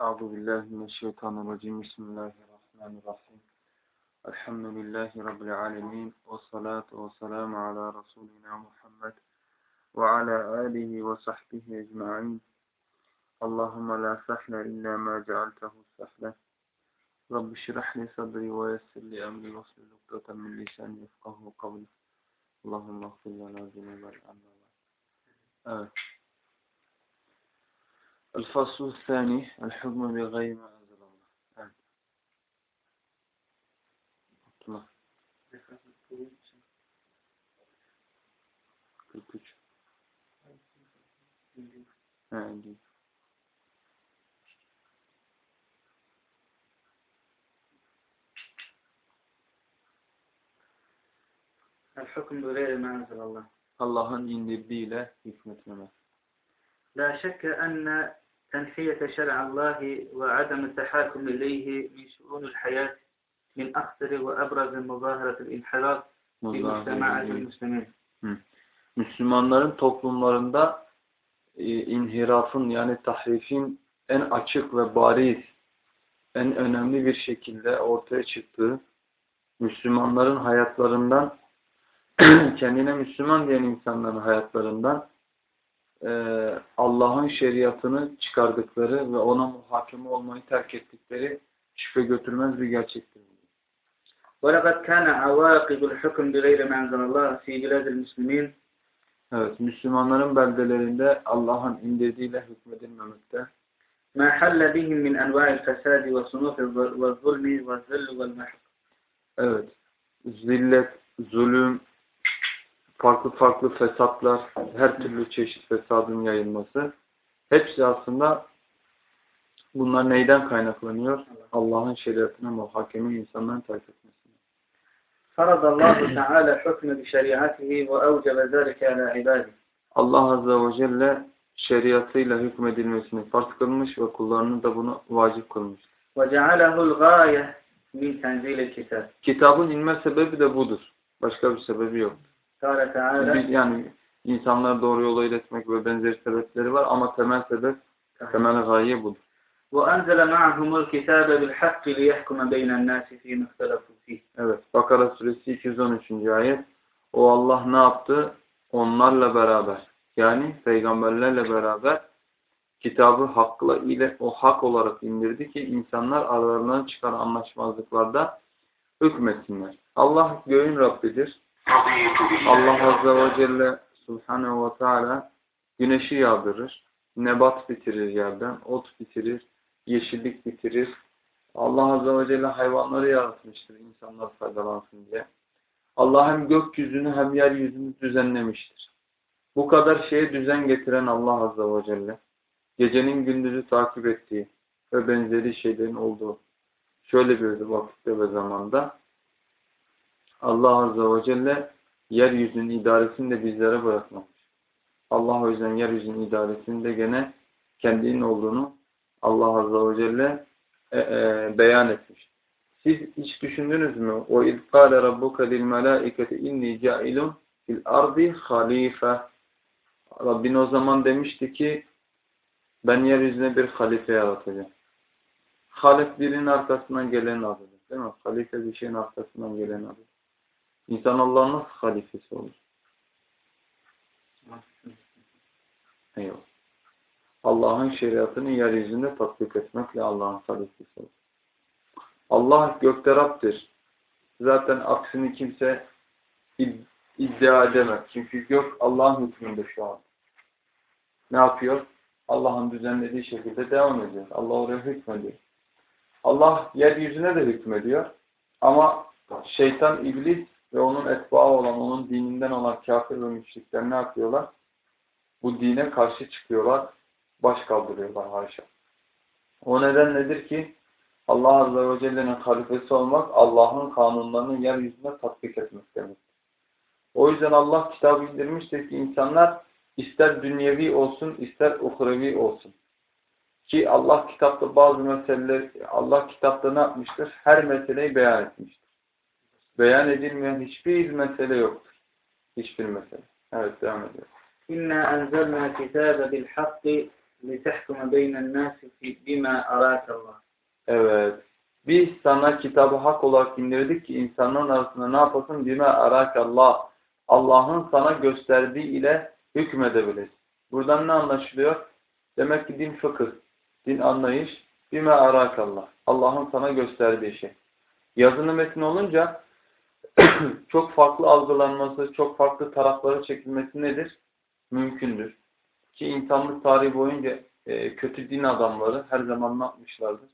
أعوذ بالله من الشيطان الرجيم. بسم الله الرحمن الرحيم. الحمد لله رب العالمين والصلاة والسلام على رسولنا محمد وعلى آله وصحبه أجمعين. اللهم لا سهل إلا ما جعلته سهلا. رب اشرح لي صدري ويسر لي أمري واحلل عقدة من لساني يفقهوا قولي. اللهم اغفر لنا ذنوبنا. الأمر آه. الفصل الثاني الحكم بغير ما أنزل الله evet. Abdullah 43 Ha, değil. الحكم بغير ما أنزل الله Allah'ın indirdiğiyle hükmetmemek. لا شك أن تنحية شرع الله وعدم التحاكم إليه من شؤون الحياة من أخطر وأبرز مظاهرة الانحراف في مجتمعات المسلمين Müslümanların toplumlarında e, inhirafın yani tahrifin en açık ve bariz, en önemli bir şekilde ortaya çıktığı, Müslümanların hayatlarından, kendine Müslüman diyen insanların hayatlarından e, Allah'ın şeriatını çıkardıkları ve ona muhakeme olmayı terk ettikleri şüphe götürmez bir gerçektir. ولقد كان عواقب الحكم بغير ما أنزل الله في بلاد المسلمين Evet, Müslümanların beldelerinde Allah'ın indirdiğiyle hükmedilmemekte. ما حل بهم من أنواع الفساد وصنوف والظلم والذل والمحق Evet, zillet, zulüm, farklı farklı fesatlar, her türlü çeşit fesadın yayılması. Hepsi aslında bunlar neyden kaynaklanıyor? Allah'ın şeriatına muhakeme insanların terk etmesi. فرض الله تعالى الحكم بشريعته وأوجب ذلك على عباده Allah Azze ve Celle şeriatıyla hükmedilmesini farz kılmış ve kullarını da bunu vacip kılmış. وجعله الغاية من تنزيل الكتاب Kitabın inme sebebi de budur. Başka bir sebebi yok. قال تعالى Yani insanları doğru yola iletmek ve benzeri sebepleri var ama temel sebep, temel gaye budur. وأنزل معهم الكتاب بالحق ليحكم بين الناس فيما اختلفوا فيه Evet, Bakara suresi 213. ayet. O Allah ne yaptı? Onlarla beraber, yani peygamberlerle beraber kitabı hakla ile o hak olarak indirdi ki insanlar aralarından çıkan anlaşmazlıklarda hükmetsinler. Allah göğün Rabbidir. Allah Azze ve Celle Subhanahu ve Teala güneşi yağdırır, nebat bitirir yerden, ot bitirir, yeşillik bitirir. Allah Azze ve Celle hayvanları yaratmıştır insanlar faydalansın diye. Allah hem gökyüzünü hem yeryüzünü düzenlemiştir. Bu kadar şeye düzen getiren Allah Azze ve Celle, gecenin gündüzü takip ettiği ve benzeri şeylerin olduğu şöyle bir vakitte ve zamanda Allah Azze ve Celle yeryüzünün idaresini de bizlere bırakmamış. Allah o yüzden yeryüzünün idaresini de gene kendinin olduğunu Allah Azze ve Celle e, e, beyan etmiş. Siz hiç düşündünüz mü? O iz kâle rabbuka lil melâiketi inni câilun fil ardi halife. Rabbin o zaman demişti ki ben yeryüzüne bir halife yaratacağım. Halif birinin arkasından gelen adıdır. Değil mi? Halife bir şeyin arkasından gelen adıdır. İnsan Allah'ın nasıl halifesi olur? Eyvallah. Allah'ın şeriatını yeryüzünde tatbik etmekle Allah'ın halifesi olur. Allah gökte Rab'dir. Zaten aksini kimse iddia edemez. Çünkü gök Allah'ın hükmünde şu an. Ne yapıyor? Allah'ın düzenlediği şekilde devam ediyor. Allah oraya hükmediyor. Allah yeryüzüne de hükmediyor. Ama şeytan, iblis ve onun etbaı olan, onun dininden olan kafir ve müşrikler ne yapıyorlar? Bu dine karşı çıkıyorlar. Baş kaldırıyorlar haşa. O neden nedir ki? Allah Azze ve Celle'nin halifesi olmak, Allah'ın kanunlarını yeryüzünde tatbik etmek demek. O yüzden Allah kitabı indirmiştir ki insanlar ister dünyevi olsun, ister uhrevi olsun. Ki Allah kitapta bazı meseleler, Allah kitapta ne yapmıştır? Her meseleyi beyan etmiştir beyan edilmeyen hiçbir mesele yoktur. Hiçbir mesele. Evet devam ediyoruz. İnna enzelna kitabe bil hakki litahkuma beynen nasi bima araka Allah. Evet. Biz sana kitabı hak olarak indirdik ki insanların arasında ne yapasın? Bime arak Allah. Allah'ın sana gösterdiği ile hükmedebilir. Buradan ne anlaşılıyor? Demek ki din fıkıh, din anlayış, bime arak Allah. Allah'ın sana gösterdiği şey. Yazılı metin olunca çok farklı algılanması, çok farklı taraflara çekilmesi nedir? Mümkündür. Ki insanlık tarihi boyunca e, kötü din adamları her zaman ne yapmışlardır?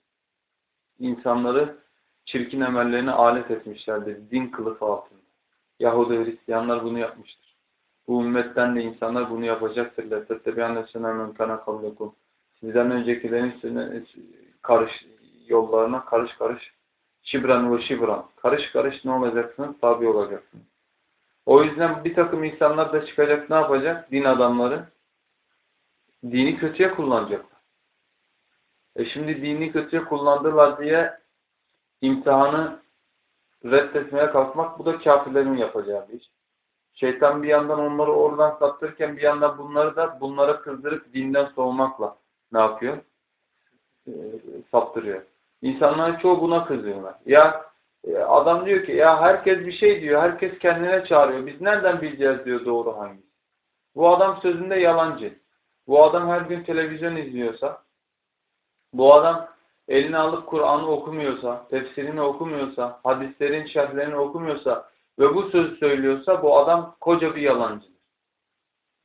insanları çirkin emellerine alet etmişlerdir. Din kılıfı altında. Yahudi Hristiyanlar bunu yapmıştır. Bu ümmetten de insanlar bunu yapacaktır. لَتَتَّبِعَنَّ سَنَمًا كَنَ قَبْلَكُمْ Sizden öncekilerin sünnet- karış yollarına karış karış şibran ve şibran. Karış karış ne olacaksınız? Tabi olacaksınız. O yüzden bir takım insanlar da çıkacak ne yapacak? Din adamları. Dini kötüye kullanacaklar. E şimdi dini kötüye kullandılar diye imtihanı reddetmeye kalkmak bu da kafirlerin yapacağı bir iş. Şeytan bir yandan onları oradan saptırırken bir yandan bunları da bunlara kızdırıp dinden soğumakla ne yapıyor? E, saptırıyor. İnsanların çoğu buna kızıyorlar. Ya e, adam diyor ki ya herkes bir şey diyor. Herkes kendine çağırıyor. Biz nereden bileceğiz diyor doğru hangisi. Bu adam sözünde yalancı. Bu adam her gün televizyon izliyorsa bu adam eline alıp Kur'an'ı okumuyorsa, tefsirini okumuyorsa, hadislerin şerhlerini okumuyorsa ve bu sözü söylüyorsa bu adam koca bir yalancıdır.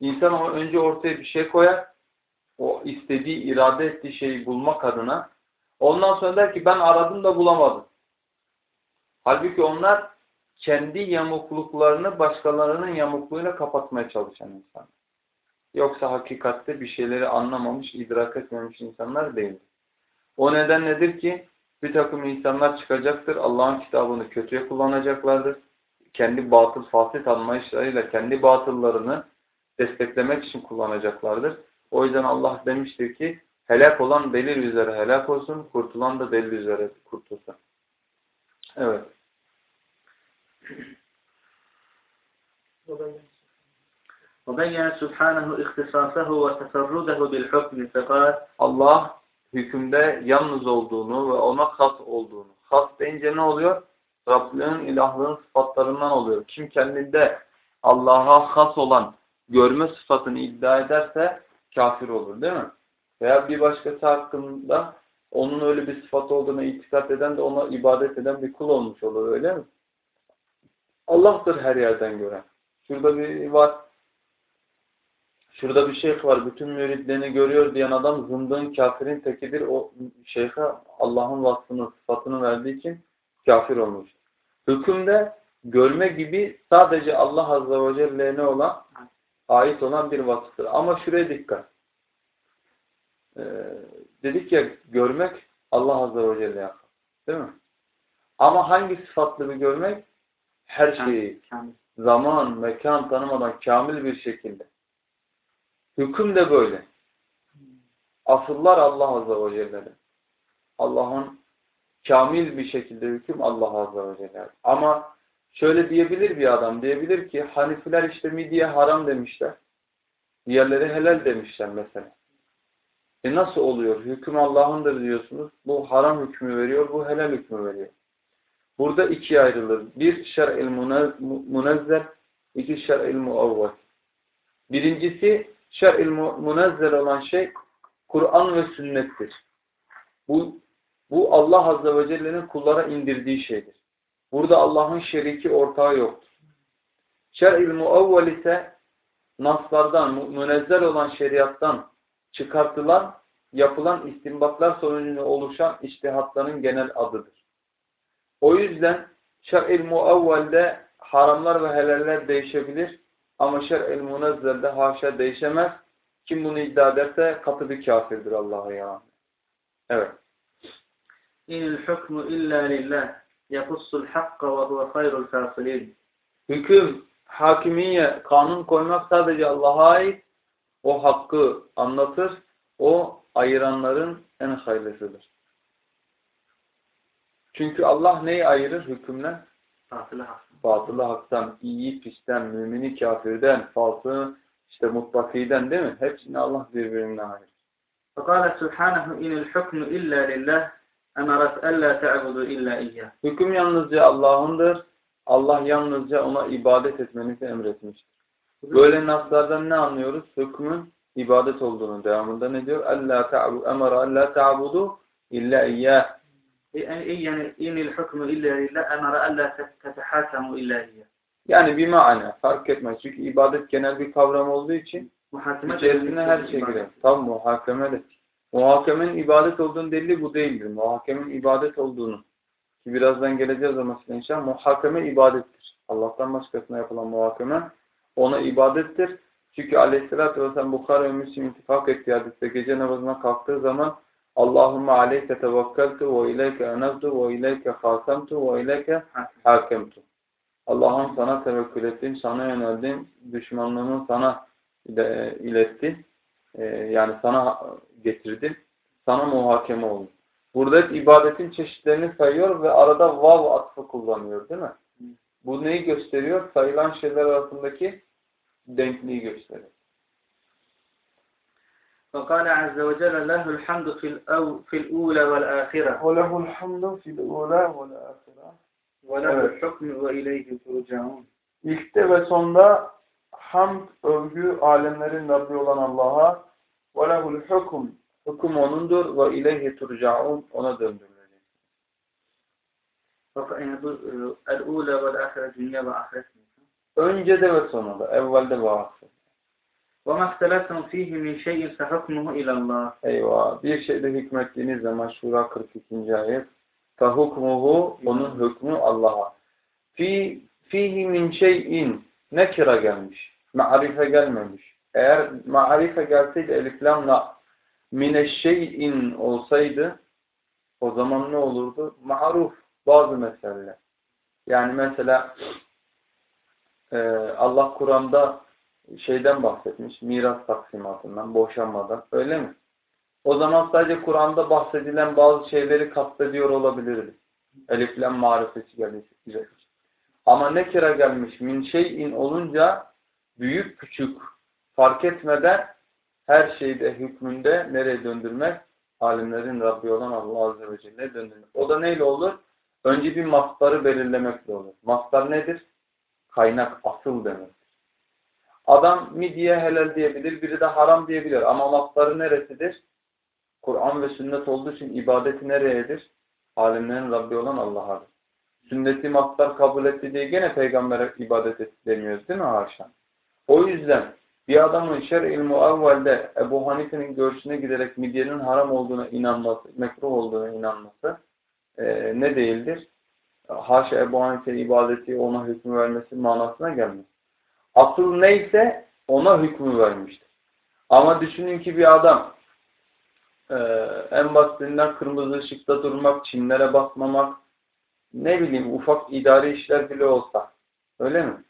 İnsan önce ortaya bir şey koyar, o istediği, irade ettiği şeyi bulmak adına. Ondan sonra der ki ben aradım da bulamadım. Halbuki onlar kendi yamukluklarını başkalarının yamukluğuyla kapatmaya çalışan insanlar. Yoksa hakikatte bir şeyleri anlamamış, idrak etmemiş insanlar değildir. O neden nedir ki? Bir takım insanlar çıkacaktır. Allah'ın kitabını kötüye kullanacaklardır. Kendi batıl fasit anlayışlarıyla kendi batıllarını desteklemek için kullanacaklardır. O yüzden Allah demiştir ki helak olan delil üzere helak olsun, kurtulan da delil üzere kurtulsun. Evet. وبين سبحانه اختصاصه وتفرده بالحكم فقال Allah hükümde yalnız olduğunu ve ona has olduğunu. Has deyince ne oluyor? Rablığın, ilahlığın sıfatlarından oluyor. Kim kendinde Allah'a has olan görme sıfatını iddia ederse kafir olur değil mi? Veya bir başkası hakkında onun öyle bir sıfatı olduğuna itikat eden de ona ibadet eden bir kul olmuş olur öyle mi? Allah'tır her yerden gören. Şurada bir var. Şurada bir şeyh var. Bütün müridlerini görüyor diyen adam zındığın kafirin tekidir. O şeyhe Allah'ın vasfını, sıfatını verdiği için kafir olmuş. Hükümde görme gibi sadece Allah Azze ve Celle'ye olan ait olan bir vasıftır. Ama şuraya dikkat. Ee, dedik ya görmek Allah Azze ve Celle yapar. Değil mi? Ama hangi sıfatlı bir görmek? Her şeyi zaman, mekan tanımadan kamil bir şekilde. Hüküm de böyle. Asıllar Allah Azze ve Celle'de. Allah'ın kamil bir şekilde hüküm Allah Azze ve Celle. Ama şöyle diyebilir bir adam. Diyebilir ki Hanifiler işte midye haram demişler. Diğerleri helal demişler mesela. E nasıl oluyor? Hüküm Allah'ındır diyorsunuz. Bu haram hükmü veriyor, bu helal hükmü veriyor. Burada ikiye ayrılır. Bir şer'il munezzel, iki şer'il muavval. Birincisi şer'il munezzel olan şey Kur'an ve sünnettir. Bu, bu Allah Azze ve Celle'nin kullara indirdiği şeydir. Burada Allah'ın şeriki ortağı yoktur. Şer'il muavval ise naslardan, münezzel olan şeriattan çıkartılan, yapılan istinbatlar sonucunda oluşan içtihatların genel adıdır. O yüzden şer'il muavvelde haramlar ve helaller değişebilir ama şer'il munezzelde haşa değişemez. Kim bunu iddia ederse katı bir kafirdir Allah'a ya. Evet. İnil hukmu illa lillah yakussul hakka ve huve hayrul fasilin. Hüküm, hakimiye, kanun koymak sadece Allah'a ait. O hakkı anlatır. O ayıranların en hayırlısıdır. Çünkü Allah neyi ayırır hükümle? باطل حق Batılı haktan, iyi pisten, mümini kafirden, fasığı işte mutlakiden değil mi? Hepsini Allah birbirinden ayırır. فقال سبحانه إن الحكم إلا لله أمرت ألا تعبدوا إلا إياه Hüküm yalnızca Allah'ındır. Allah yalnızca ona ibadet etmenizi emretmiştir. Böyle naslardan ne anlıyoruz? Hükmün ibadet olduğunu devamında ne diyor? Allah ta'budu emara Allah ta'budu illa iyyah. E, e, e, yani inil hukmu illa lillah emara Allah tetehasamu illa iyyah. Yani bir mana fark etmez. Çünkü ibadet genel bir kavram olduğu için muhakeme içerisine her şey girer. Tam muhakeme de. Muhakemenin ibadet olduğunu delili bu değildir. Muhakemenin ibadet olduğunu ki birazdan geleceğiz ama inşallah muhakeme ibadettir. Allah'tan başkasına yapılan muhakeme ona ibadettir. Çünkü aleyhissalatü vesselam Bukhara ve Müslim ittifak ettiği hadiste gece namazına kalktığı zaman Allahümme aleyke tevekkeltu ve ileyke enezdu ve ileyke hasemtu ve ileyke hakemtu. Allah'ım sana tevekkül ettim, sana yöneldim, düşmanlığımı sana ile- ilettim. Ee, yani sana getirdim, sana muhakeme oldum. Burada hep ibadetin çeşitlerini sayıyor ve arada vav atfı kullanıyor değil mi? Bu neyi gösteriyor? Sayılan şeyler arasındaki denkliği gösteriyor. فقال عز وجل له الحمد في الأو في الأولى والآخرة وَلَهُ الْحَمْدُ فِي الْأُولَى وَالْآخِرَةِ وله Evet. الحكم وإليه ترجعون İlkte ve sonda hamd, övgü, alemlerin Rabbi olan Allah'a وَلَهُ الْحُكُمْ Hüküm O'nundur ve ileyhi turcaun ona döndürülecek. فق- يعني bu- الأولى والآخرة dünya ve ahiret. Önce de ve sonunda, evvelde ve ahirette. وما اختلفتم فيه من شيء فحكمه إلى الله Eyvah. Bir şeyde hükmettiğiniz zaman Şura 42. ayet. Fehukmuhu onun hükmü Allah'a. Fi fihi min şeyin nekira gelmiş. Ma'rife gelmemiş. Eğer ma'rife gelseydi eliflamla mineşşey'in olsaydı o zaman ne olurdu? Ma'ruf bazı meseleler. Yani mesela e, Allah Kur'an'da şeyden bahsetmiş, miras taksimatından, boşanmadan. Öyle mi? O zaman sadece Kur'an'da bahsedilen bazı şeyleri kastediyor olabilirdi. Eliflen marifesi gelecek. Ama ne kira gelmiş, min şeyin olunca büyük küçük fark etmeden her şeyde hükmünde nereye döndürmek? Alimlerin Rabbi olan Allah Azze ve Celle'ye döndürmek. O da neyle olur? Önce bir mastarı belirlemekle olur. Mastar nedir? Kaynak, asıl demek. Adam midye helal diyebilir, biri de haram diyebilir. Ama mastarı neresidir? Kur'an ve sünnet olduğu için ibadeti nereyedir? Alemlerin Rabbi olan Allah'adır. Sünneti mastar kabul etti diye gene peygambere ibadet etti demiyoruz değil mi haşa? O yüzden bir adamın şer-i muavvelde Ebu Hanife'nin görüşüne giderek midyenin haram olduğuna inanması, mekruh olduğuna inanması e, ne değildir? Haşa Ebu Hanife'nin ibadeti ona hükmü vermesi manasına gelmez. Asıl neyse ona hükmü vermiştir. Ama düşünün ki bir adam e, en basitinden kırmızı ışıkta durmak, çimlere basmamak, ne bileyim ufak idari işler bile olsa. Öyle mi?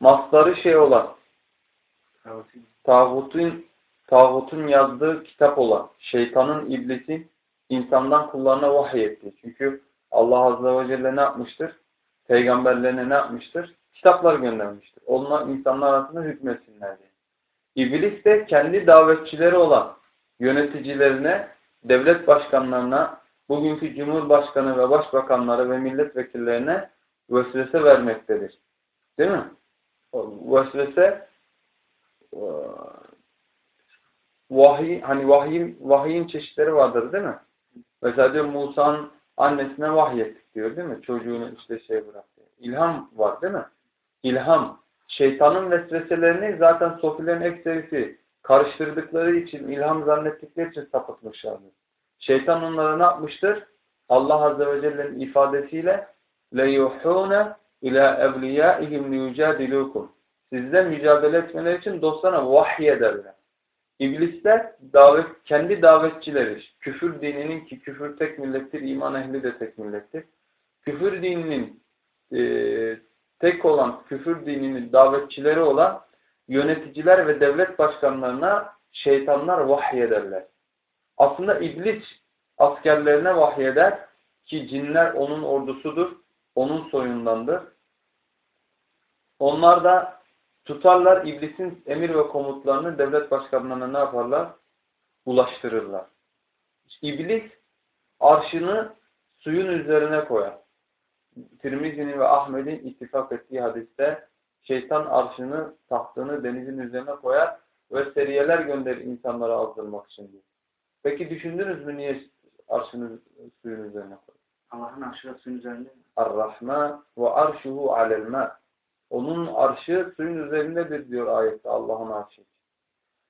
Masları şey olan, tağutun, tağutun yazdığı kitap olan, şeytanın, iblisin insandan kullarına vahiy ettiği. Çünkü Allah Azze ve Celle ne yapmıştır? Peygamberlerine ne yapmıştır? Kitaplar göndermiştir. Onlar insanlar arasında hükmetsinler diye. İblis de kendi davetçileri olan yöneticilerine, devlet başkanlarına, bugünkü cumhurbaşkanı ve başbakanları ve milletvekillerine vesvese vermektedir. Değil mi? Vesvese e, vahiy, hani vahiy, vahiyin çeşitleri vardır değil mi? Mesela diyor Musa'nın annesine vahyettik diyor değil mi? Çocuğunu işte şey bıraktı. İlham var değil mi? İlham. Şeytanın vesveselerini zaten sofilerin ekserisi karıştırdıkları için, ilham zannettikleri için sapıtmışlardır. Şeytan onlara ne yapmıştır? Allah Azze ve Celle'nin ifadesiyle لَيُحُونَ اِلَى اَوْلِيَائِهِمْ لِيُجَادِلُوكُمْ Sizle mücadele etmeleri için dostlarına vahiy ederler. İblisler davet, kendi davetçileri, küfür dininin ki küfür tek millettir, iman ehli de tek millettir. Küfür dininin e, tek olan, küfür dininin davetçileri olan yöneticiler ve devlet başkanlarına şeytanlar vahyederler. Aslında iblis askerlerine vahyeder ki cinler onun ordusudur, onun soyundandır. Onlar da tutarlar iblisin emir ve komutlarını devlet başkanlarına ne yaparlar? ulaştırırlar. İblis arşını suyun üzerine koyar. Tirmizi'nin ve Ahmet'in ittifak ettiği hadiste şeytan arşını, tahtını denizin üzerine koyar ve seriyeler gönderir insanlara azdırmak için. Peki düşündünüz mü niye arşını suyun üzerine koyar? Allah'ın arşı suyun üzerinde mi? Ar-Rahman ve arşuhu alel ma. Onun arşı suyun üzerindedir diyor ayette Allah'ın arşı.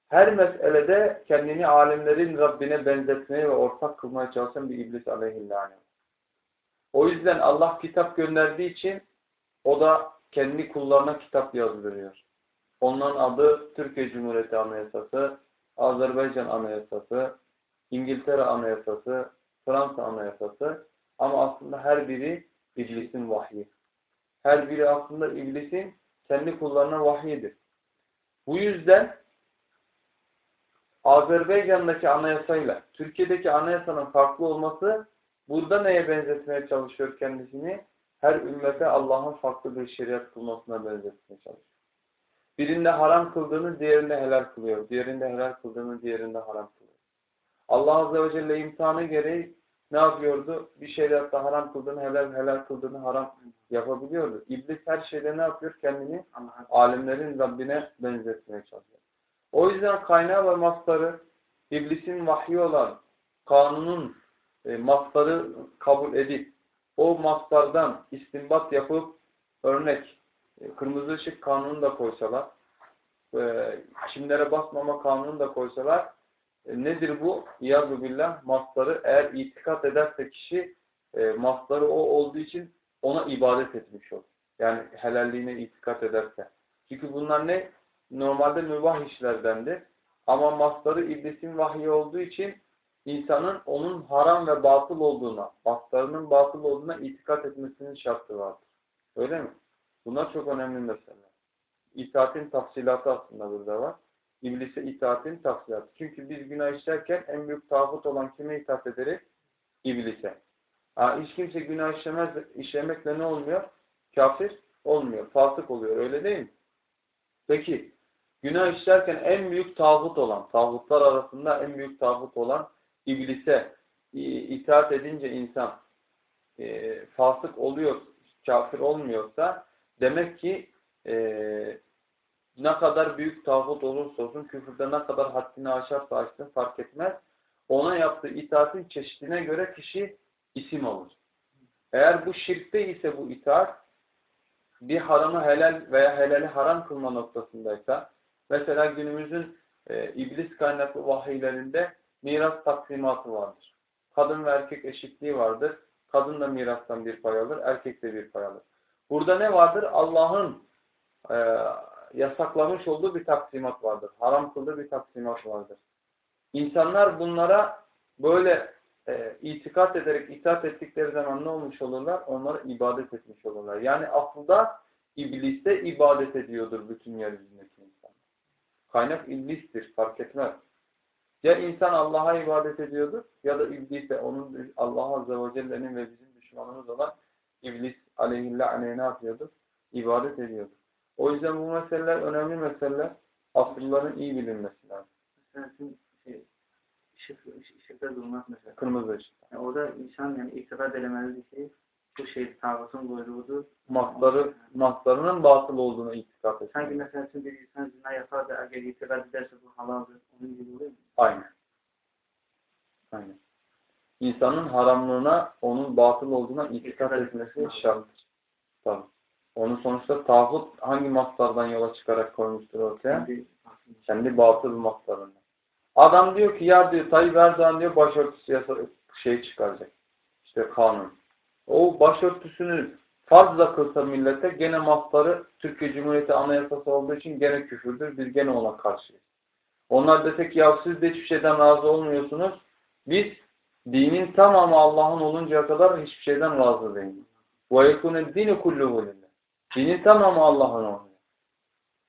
Her meselede kendini alemlerin Rabbine benzetmeye ve ortak kılmaya çalışan bir iblis aleyhillâne. O yüzden Allah kitap gönderdiği için o da kendi kullarına kitap yazdırıyor. Onların adı Türkiye Cumhuriyeti Anayasası, Azerbaycan Anayasası, İngiltere Anayasası, Fransa Anayasası ama aslında her biri iblisin vahyi. Her biri aslında iblisin kendi kullarına vahyidir. Bu yüzden Azerbaycan'daki anayasayla Türkiye'deki anayasanın farklı olması burada neye benzetmeye çalışıyor kendisini? Her ümmete Allah'ın farklı bir şeriat kılmasına benzetmeye çalışıyor. Birinde haram kıldığını diğerinde helal kılıyor. Diğerinde helal kıldığını diğerinde haram kılıyor. Allah Azze ve Celle imtihanı gereği ne yapıyordu? Bir şeriatta haram kıldığını helal, helal kıldığını haram yapabiliyordu. İblis her şeyde ne yapıyor? Kendini alimlerin Rabbine benzetmeye çalışıyor. O yüzden kaynağı ve mastarı iblisin vahyi olan kanunun e, mastarı kabul edip o mastardan istinbat yapıp örnek e, kırmızı ışık kanunu da koysalar e, çimlere basmama kanunu da koysalar nedir bu? İyadu billah mastarı eğer itikat ederse kişi e, mastarı o olduğu için ona ibadet etmiş olur. Yani helalliğine itikat ederse. Çünkü bunlar ne? Normalde mübah işlerdendir. Ama mastarı iblisin vahyi olduğu için insanın onun haram ve batıl olduğuna, mastarının batıl olduğuna itikat etmesinin şartı vardır. Öyle mi? Bunlar çok önemli meseleler. İtaatin tafsilatı aslında burada var. İblise itaatin tafsilatı. Çünkü biz günah işlerken en büyük tağut olan kime itaat ederiz? İblise. Ha, hiç kimse günah işlemez, işlemekle ne olmuyor? Kafir olmuyor. Fasık oluyor. Öyle değil mi? Peki, günah işlerken en büyük tağut olan, tağutlar arasında en büyük tağut olan iblise itaat edince insan e, fasık oluyor, kafir olmuyorsa demek ki e, ne kadar büyük tağut olursa olsun, küfürde ne kadar haddini aşarsa aşsın fark etmez. Ona yaptığı itaatin çeşidine göre kişi isim olur. Eğer bu şirkte ise bu itaat bir haramı helal veya helali haram kılma noktasındaysa mesela günümüzün e, iblis kaynaklı vahiylerinde miras taksimatı vardır. Kadın ve erkek eşitliği vardır. Kadın da mirastan bir pay alır, erkek de bir pay alır. Burada ne vardır? Allah'ın e, yasaklamış olduğu bir taksimat vardır. Haram kıldığı bir taksimat vardır. İnsanlar bunlara böyle e, itikat ederek itaat ettikleri zaman ne olmuş olurlar? Onlara ibadet etmiş olurlar. Yani aslında ibliste ibadet ediyordur bütün yeryüzündeki insan. Kaynak iblistir, fark etmez. Ya insan Allah'a ibadet ediyordur ya da iblise, onun Allah Azze ve Celle'nin ve bizim düşmanımız olan iblis aleyhillâne ne yapıyordur? İbadet ediyordur. O yüzden bu meseleler önemli meseleler. Asılların iyi bilinmesi lazım. Mesela şey, ışık, ışıkta durmak mesela. Kırmızı ışık. Yani orada insan yani itikad elemeli bir şey. Bu şey tağutun buyruğudur. Masları, maslarının batıl olduğunu itikat etmek. Sanki mesela şimdi bir insan zina yapar da eğer itikad ederse bu halaldır. Onun gibi oluyor mu? Aynen. Aynen. İnsanın haramlığına, onun batıl olduğuna itikat etmesi şarttır. Tabii. Onun sonuçta tağut hangi maslardan yola çıkarak koymuştur ortaya? Kendi, Kendi batıl maslarından. Adam diyor ki ya diyor Tayyip Erdoğan diyor başörtüsü yasa şey çıkaracak. İşte kanun. O başörtüsünü farzla kılsa millete gene masları Türkiye Cumhuriyeti Anayasası olduğu için gene küfürdür. Biz gene ona karşıyız. Onlar desek ya siz de hiçbir şeyden razı olmuyorsunuz. Biz dinin tamamı Allah'ın oluncaya kadar hiçbir şeyden razı değiliz. وَيَكُنَ الدِّينِ كُلُّهُ لِلّٰهِ Dinin tamamı Allah'ın oluyor.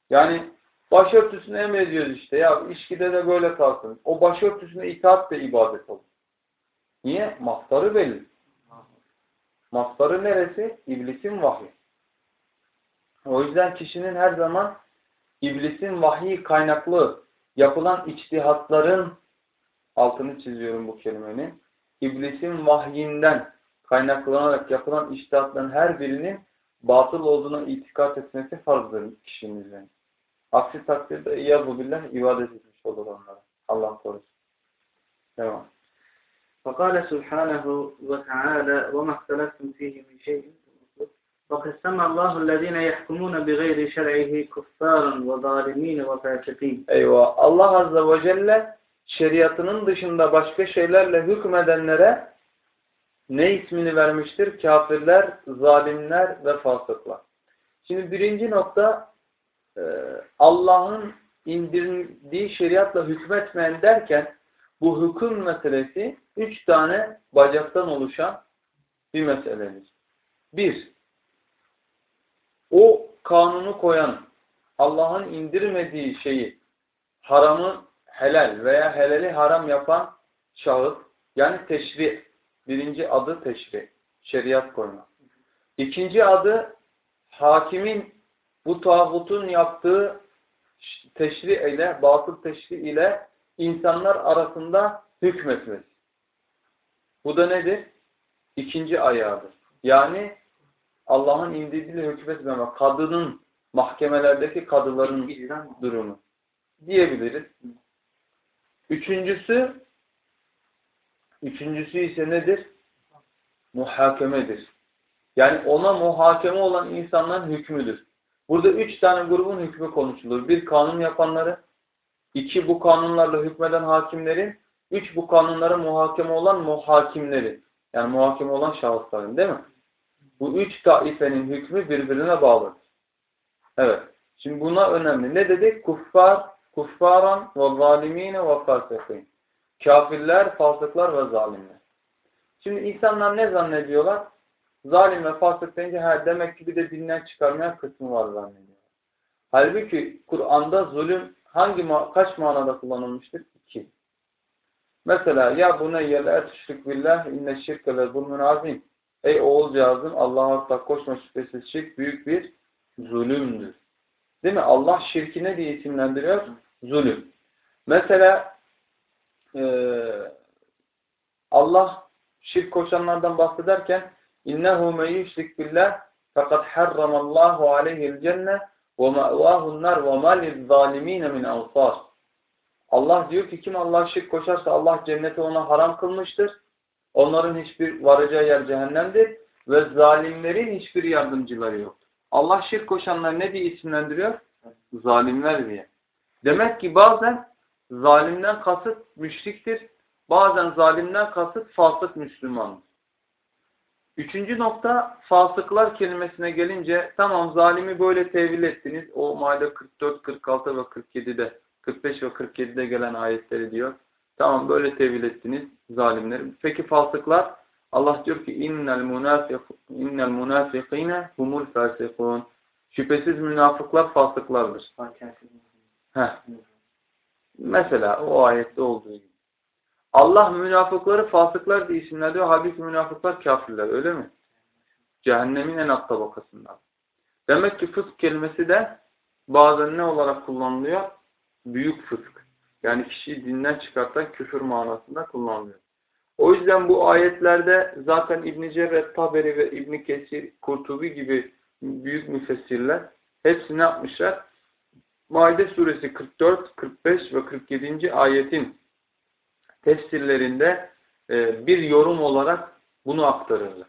Yani başörtüsünü emrediyoruz işte. Ya ilişkide de böyle kalsın. O başörtüsüne itaat de ibadet olur. Niye? Mastarı belli. Mastarı neresi? İblisin vahyi. O yüzden kişinin her zaman iblisin vahyi kaynaklı yapılan içtihatların altını çiziyorum bu kelimenin. İblisin vahyinden kaynaklanarak yapılan iştihatların her birinin batıl olduğuna itikat etmesi farzdır kişinin üzerine. Aksi takdirde iyyazu billah ibadet etmiş olur onlara. Allah korusun. Devam. فقال سبحانه وتعالى وما اختلفتم فيه من شيء وقسم الله الذين يحكمون بغير شرعه كفارا وظالمين وفاسقين Eyvah. Allah Azze ve Celle şeriatının dışında başka şeylerle hükmedenlere ne ismini vermiştir? Kafirler, zalimler ve fasıklar. Şimdi birinci nokta e, Allah'ın indirdiği şeriatla hükmetmeyen derken bu hüküm meselesi üç tane bacaktan oluşan bir meseledir. Bir, o kanunu koyan, Allah'ın indirmediği şeyi haramı helal veya helali haram yapan şahıs, yani teşri, birinci adı teşri, şeriat koyma. İkinci adı hakimin bu tağutun yaptığı teşri ile, batıl teşri ile insanlar arasında hükmetmesi. Bu da nedir? İkinci ayağıdır. Yani Allah'ın indirdiğiyle hükmetmeme, kadının mahkemelerdeki kadıların durumu diyebiliriz. Üçüncüsü üçüncüsü ise nedir? Muhakemedir. Yani ona muhakeme olan insanların hükmüdür. Burada üç tane grubun hükmü konuşulur. Bir kanun yapanları, iki bu kanunlarla hükmeden hakimlerin, üç bu kanunlara muhakeme olan muhakimleri. Yani muhakeme olan şahısların değil mi? Bu üç taifenin hükmü birbirine bağlıdır. Evet. Şimdi buna önemli. Ne dedik? Kuffar, kuffaran ve zalimine ve fasikin. Kafirler, fasıklar ve zalimler. Şimdi insanlar ne zannediyorlar? Zalim ve fasık deyince her demek ki bir de dinden çıkarmayan kısmı var zannediyorlar. Halbuki Kur'an'da zulüm hangi kaç manada kullanılmıştır? İki. Mesela ya buneyye la tüşrik billah inne şirke ve zulmün azim. Ey oğulcağızım Allah'a ortak koşma şüphesiz şirk büyük bir zulümdür. Değil mi? Allah şirki ne diye isimlendiriyor? Zulüm. Mesela Allah şirk koşanlardan bahsederken innehu men yushrik billah fakat harramallahu aleyhi'l cenne ve ma'vahu'n nar ve ma lizzalimin min ansar. Allah diyor ki kim Allah şirk koşarsa Allah cenneti ona haram kılmıştır. Onların hiçbir varacağı yer cehennemdir ve zalimlerin hiçbir yardımcıları yoktur. Allah şirk koşanlar ne diye isimlendiriyor? Zalimler diye. Demek ki bazen zalimden kasıt müşriktir. Bazen zalimden kasıt fasık Müslümandır. Üçüncü nokta fasıklar kelimesine gelince tamam zalimi böyle tevil ettiniz. O Maide 44, 46 ve 47'de 45 ve 47'de gelen ayetleri diyor. Tamam böyle tevil ettiniz zalimleri. Peki fasıklar Allah diyor ki innel munafiq innel munafikine humul fasikun. Şüphesiz münafıklar fasıklardır. Heh. Mesela o ayette olduğu gibi. Allah münafıkları fasıklar diye isimlendiriyor. Halbuki münafıklar kafirler öyle mi? Cehennemin en alt tabakasından. Demek ki fısk kelimesi de bazen ne olarak kullanılıyor? Büyük fısk. Yani kişiyi dinden çıkartan küfür manasında kullanılıyor. O yüzden bu ayetlerde zaten İbn-i Cerret, Taberi ve İbn Kesir, Kurtubi gibi büyük müfessirler hepsi ne yapmışlar? Maide suresi 44, 45 ve 47. ayetin tefsirlerinde e, bir yorum olarak bunu aktarırlar.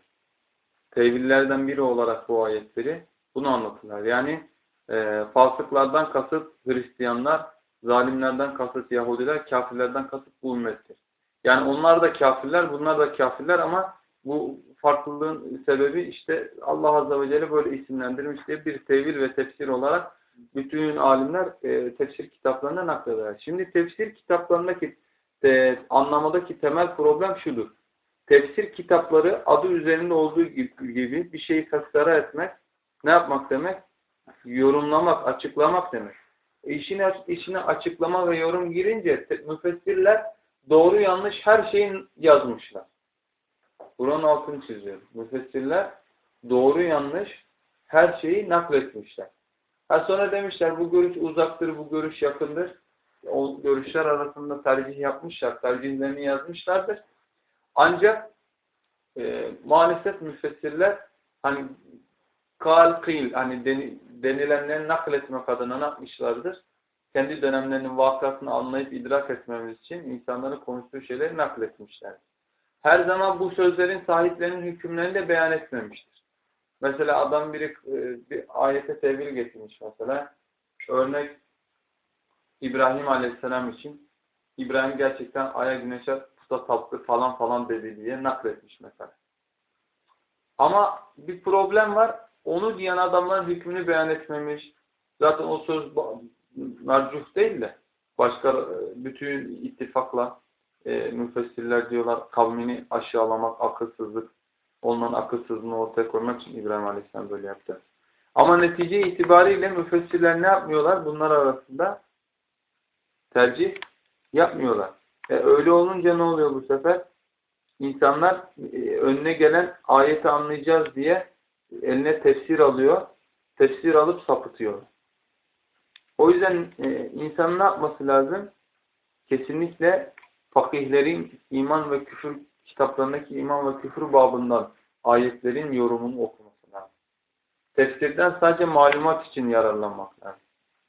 Tevillerden biri olarak bu ayetleri bunu anlatırlar. Yani e, fasıklardan kasıt Hristiyanlar, zalimlerden kasıt Yahudiler, kafirlerden kasıt bu ümmettir. Yani onlar da kafirler, bunlar da kafirler ama bu farklılığın sebebi işte Allah Azze ve Celle böyle isimlendirmiş diye bir tevil ve tefsir olarak bütün alimler e, tefsir kitaplarına naklederler. Şimdi tefsir kitaplarındaki e, anlamadaki temel problem şudur. Tefsir kitapları adı üzerinde olduğu gibi bir şeyi tasara etmek, ne yapmak demek? Yorumlamak, açıklamak demek. İşine, işine açıklama ve yorum girince müfessirler doğru yanlış her şeyi yazmışlar. Buranın altını çiziyorum. Müfessirler doğru yanlış her şeyi nakletmişler. Ha sonra demişler bu görüş uzaktır, bu görüş yakındır. o görüşler arasında tercih yapmışlar, tercihlerini yazmışlardır. Ancak e, maalesef müfessirler hani kal kıyıl hani denilenleri nakletmek adına ne yapmışlardır? Kendi dönemlerinin vakasını anlayıp idrak etmemiz için insanların konuştuğu şeyleri nakletmişler. Her zaman bu sözlerin sahiplerinin hükümlerini de beyan etmemiştir. Mesela adam biri e, bir ayete tevil getirmiş mesela. Örnek İbrahim Aleyhisselam için İbrahim gerçekten aya güneşe puta taptı falan falan dedi diye nakletmiş mesela. Ama bir problem var. Onu diyen adamların hükmünü beyan etmemiş. Zaten o söz mercuh değil de başka e, bütün ittifakla e, müfessirler diyorlar kavmini aşağılamak, akılsızlık, onların akılsızlığını ortaya koymak için İbrahim Aleyhisselam böyle yaptı. Ama netice itibariyle müfessirler ne yapmıyorlar? Bunlar arasında tercih yapmıyorlar. E, öyle olunca ne oluyor bu sefer? İnsanlar e, önüne gelen ayeti anlayacağız diye eline tefsir alıyor. Tefsir alıp sapıtıyor. O yüzden e, insan ne yapması lazım? Kesinlikle fakihlerin iman ve küfür kitaplarındaki iman ve küfür babından ayetlerin yorumunu okuması lazım. Tefsirden sadece malumat için yararlanmak lazım.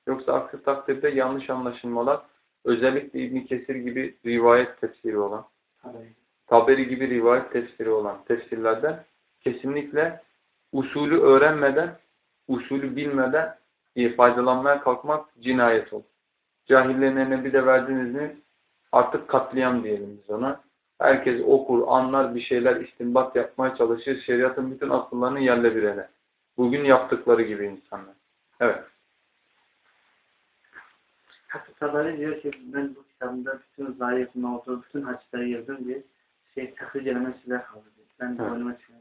Yoksa aksi takdirde yanlış anlaşılmalar özellikle İbn Kesir gibi rivayet tefsiri olan Taberi gibi rivayet tefsiri olan tefsirlerden kesinlikle usulü öğrenmeden, usulü bilmeden faydalanmaya kalkmak cinayet olur. Cahillerin eline bir de verdiniz mi artık katliam diyelim biz ona. Herkes okur, anlar, bir şeyler istinbat yapmaya çalışır. Şeriatın bütün asıllarını yerle bir eder. Bugün yaptıkları gibi insanlar. Evet. Tabari diyor ki ben bu kitabımda bütün zayiatın olduğu bütün hadisleri yazdım diye şey takdir eleme şeyler kaldı diyor. Ben de önüme çıkan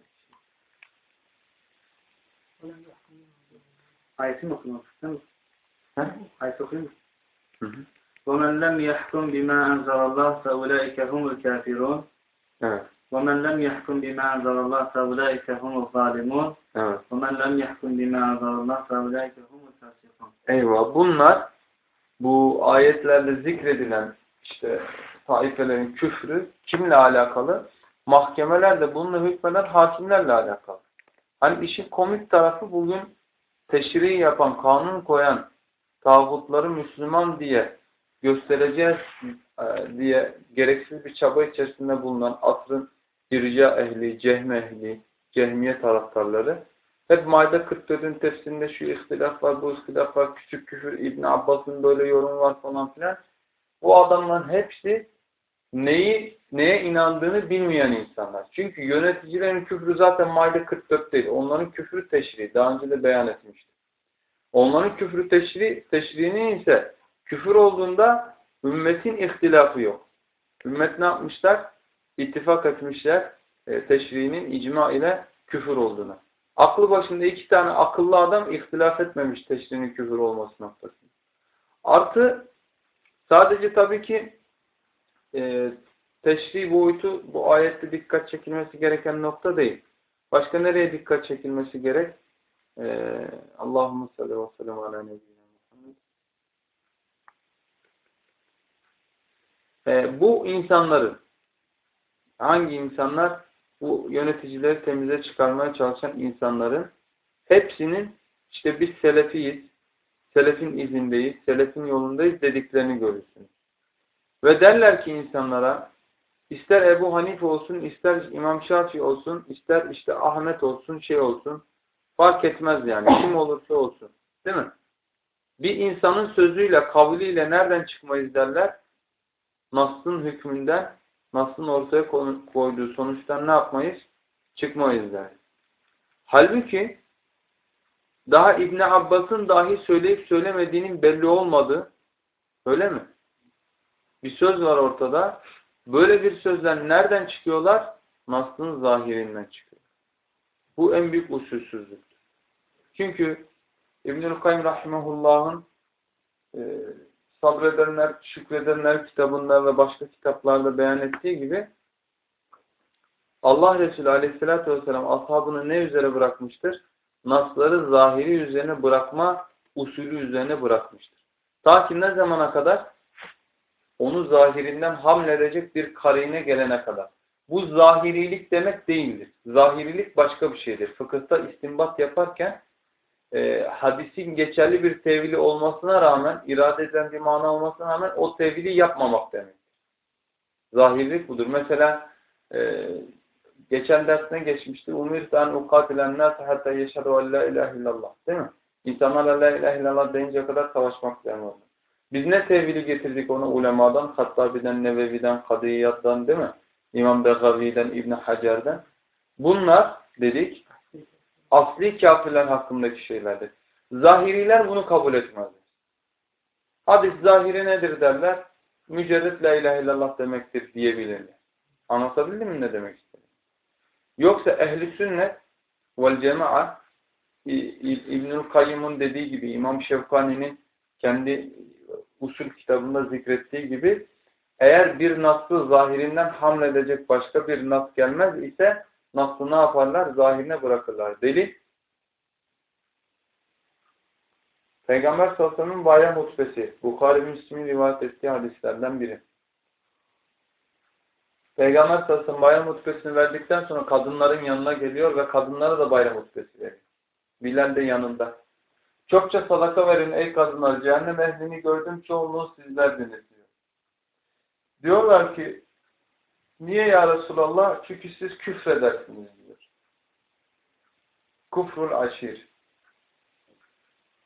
Ayeti mi okumak Ayeti okuyayım mı? وَمَنْ لَمْ يَحْكُمْ بِمَا أَنْزَلَ اللّٰهِ فَاُولَٰئِكَ هُمُ الْكَافِرُونَ Evet. وَمَنْ لَمْ يَحْكُمْ بِمَا أَنْزَلَ اللّٰهِ فَاُولَٰئِكَ هُمُ الظَّالِمُونَ Evet. وَمَنْ لَمْ يَحْكُمْ بِمَا أَنْزَلَ اللّٰهِ فَاُولَٰئِكَ هُمُ الْفَاسِقُونَ Eyvah. Bunlar bu ayetlerde zikredilen işte taifelerin küfrü kimle alakalı? Mahkemelerde bununla hükmeden hakimlerle alakalı. Hani işin komik tarafı bugün teşri yapan, kanun koyan tağutları Müslüman diye göstereceğiz e, diye gereksiz bir çaba içerisinde bulunan asrın irca ehli, cehm ehli, cehmiye taraftarları hep Maide 44'ün tefsirinde şu ihtilaf var, bu ihtilaf var, küçük küfür, İbn Abbas'ın böyle yorum var falan filan. Bu adamların hepsi neyi neye inandığını bilmeyen insanlar. Çünkü yöneticilerin küfrü zaten Maide 44 değil. Onların küfrü teşri. Daha önce de beyan etmiştim. Onların küfrü teşri, teşriğinin ise küfür olduğunda ümmetin ihtilafı yok. Ümmet ne yapmışlar? İttifak etmişler e, teşriğinin icma ile küfür olduğuna. Aklı başında iki tane akıllı adam ihtilaf etmemiş teşriğinin küfür olması noktasında. Artı sadece tabii ki e, teşri boyutu bu ayette dikkat çekilmesi gereken nokta değil. Başka nereye dikkat çekilmesi gerek? Ee, Allahümme salli ve sellem Ee, bu insanların hangi insanlar? Bu yöneticileri temize çıkarmaya çalışan insanların hepsinin işte biz selefiyiz, selefin izindeyiz, selefin yolundayız dediklerini görürsünüz. Ve derler ki insanlara ister Ebu Hanife olsun, ister İmam Şafii olsun, ister işte Ahmet olsun, şey olsun, Fark etmez yani. Kim olursa olsun. Değil mi? Bir insanın sözüyle, kavliyle nereden çıkmayız derler? Nas'ın hükmünden, Nas'ın ortaya koyduğu sonuçtan ne yapmayız? Çıkmayız der. Halbuki daha İbni Abbas'ın dahi söyleyip söylemediğinin belli olmadığı öyle mi? Bir söz var ortada. Böyle bir sözler nereden çıkıyorlar? Nas'ın zahirinden çıkıyor. Bu en büyük usulsüzlük. Çünkü İbnül Kayyum Rahimahullah'ın e, sabredenler, şükredenler kitabında ve başka kitaplarda beyan ettiği gibi Allah Resulü Aleyhisselatü vesselam ashabını ne üzere bırakmıştır? Nasları zahiri üzerine bırakma usulü üzerine bırakmıştır. Ta ki ne zamana kadar? onu zahirinden hamledecek bir karine gelene kadar. Bu zahirilik demek değildir. Zahirilik başka bir şeydir. Fıkıhta istinbat yaparken e, hadisin geçerli bir tevili olmasına rağmen, irade edilen bir mana olmasına rağmen o tevili yapmamak demektir. Zahirlik budur. Mesela e, geçen dersine geçmişti. Umir ben ukatilen nâse hatta yeşhedü en la ilahe illallah. Değil mi? İnsanlar la ilahe illallah deyinceye kadar savaşmak istemiyorlar. Biz ne tevhili getirdik onu ulemadan, Hattabi'den, Nevevi'den, Kadiyat'tan değil mi? İmam Begavi'den, İbn Hacer'den. Bunlar dedik asli kafirler hakkındaki şeylerdir. Zahiriler bunu kabul etmezler. Hadis zahiri nedir derler? Mücerret la ilahe illallah demektir diyebilirler. Anlatabildim mi ne demek istedim? Yoksa ehli sünnet vel cema'a İbnül Kayyım'ın dediği gibi İmam Şevkani'nin kendi usul kitabında zikrettiği gibi eğer bir naslı zahirinden hamledecek başka bir nas gelmez ise naslı ne yaparlar? Zahirine bırakırlar. Delil Peygamber sallallahu bayram hutbesi. Bukhari Müslim'in rivayet ettiği hadislerden biri. Peygamber sallallahu bayram hutbesini verdikten sonra kadınların yanına geliyor ve kadınlara da bayram hutbesi veriyor. Bilal de yanında. Çokça sadaka verin ey kadınlar. Cehennem ehlini gördüm çoğunluğu sizlerdiniz diyor. Diyorlar ki niye ya Resulallah? Çünkü siz küfredersiniz diyor. Kufrul aşir.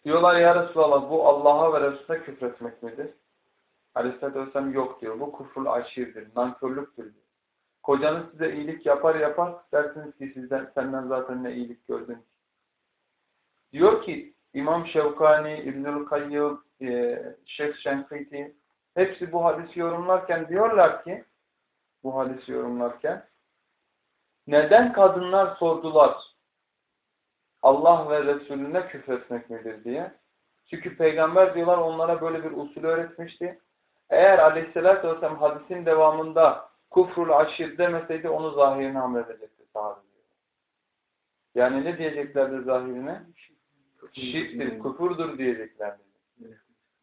Diyorlar ya Resulallah bu Allah'a ve Resulüne küfretmek midir? Aleyhisselatü Vesselam yok diyor. Bu kufrul aşirdir. Nankörlüktür diyor. Kocanız size iyilik yapar yapar dersiniz ki sizden senden zaten ne iyilik gördün. Diyor ki İmam Şevkani, İbnül Kayyum, e, Şeyh Şenkiti hepsi bu hadisi yorumlarken diyorlar ki bu hadisi yorumlarken neden kadınlar sordular Allah ve Resulüne küfretmek midir diye. Çünkü peygamber diyorlar onlara böyle bir usul öğretmişti. Eğer aleyhissalatü vesselam hadisin devamında kufrul aşir demeseydi onu zahirine hamledecekti sahabe. Yani ne diyeceklerdi zahirine? Şirktir, kufurdur diyeceklerdi.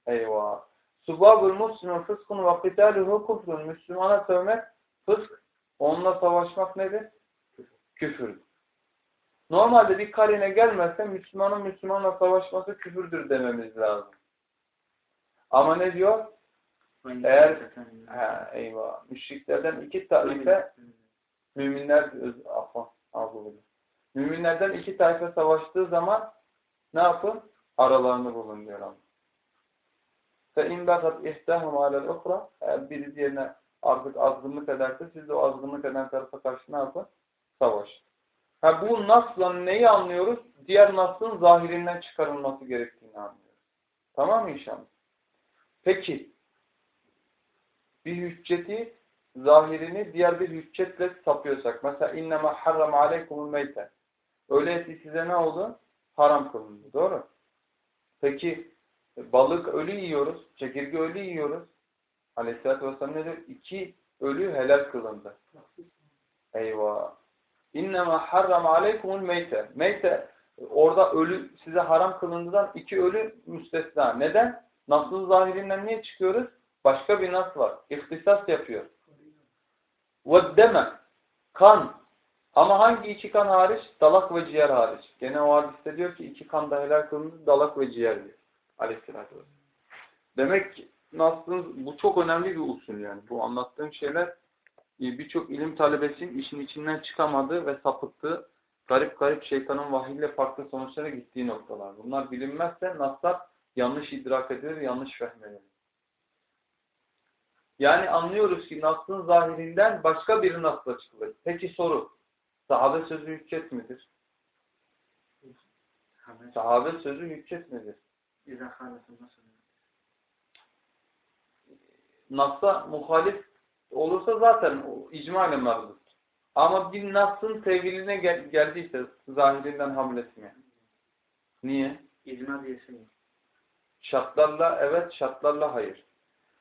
Eyvah. Subabul muslimun fıskun ve kitaluhu kufrun. Müslümana sövmek fısk, onunla savaşmak nedir? Küfürdür. Normalde bir karine gelmezse Müslümanın Müslümanla savaşması küfürdür dememiz lazım. Ama ne diyor? Eğer ha, eyvah, müşriklerden iki taife müminler afan, ağzı Müminlerden iki taife savaştığı zaman ne yapın? Aralarını bulun diyor Allah. فَاِنْ بَغَتْ اِحْتَهُمْ عَلَى الْاُخْرَى Eğer biri diğerine artık azgınlık ederse siz de o azgınlık eden tarafa karşı ne yapın? Savaş. Ha, bu nasla neyi anlıyoruz? Diğer naslın zahirinden çıkarılması gerektiğini anlıyoruz. Tamam mı inşallah? Peki bir hücceti zahirini diğer bir hüccetle sapıyorsak mesela innema harram aleykumul meyte öyleyse size ne oldu? Haram kılındı. Doğru. Peki balık ölü yiyoruz. Çekirge ölü yiyoruz. Aleyhisselatü Vesselam ne diyor? İki ölü helal kılındı. Eyvah. İnnemâ harram aleykumul meyte. Meyte orada ölü size haram kılındığından iki ölü müstesna. Neden? Nasıl zahirinden niye çıkıyoruz? Başka bir nas var. İhtisas yapıyor. Veddeme. Kan. Ama hangi iki kan hariç? Dalak ve ciğer hariç. Gene o hadiste diyor ki iki kan da helal kılındı. Dalak ve ciğer diyor. Aleyhisselatü Vesselam. Demek ki Nas'ın bu çok önemli bir usul yani. Bu anlattığım şeyler birçok ilim talebesinin işin içinden çıkamadığı ve sapıttığı garip garip şeytanın vahiyle farklı sonuçlara gittiği noktalar. Bunlar bilinmezse Naslar yanlış idrak edilir, yanlış fehmedilir. Yani anlıyoruz ki Nas'ın zahirinden başka bir Nas'la çıkılır. Peki soru, sahabe sözü hüccet midir? Sahabe sözü hüccet midir? Nas'a muhalif olursa zaten icma ile mevcut. Ama bir Nas'ın teviline gel geldiyse zahirinden hamletmeye. Niye? İcma diye şey. Şartlarla evet, şartlarla hayır.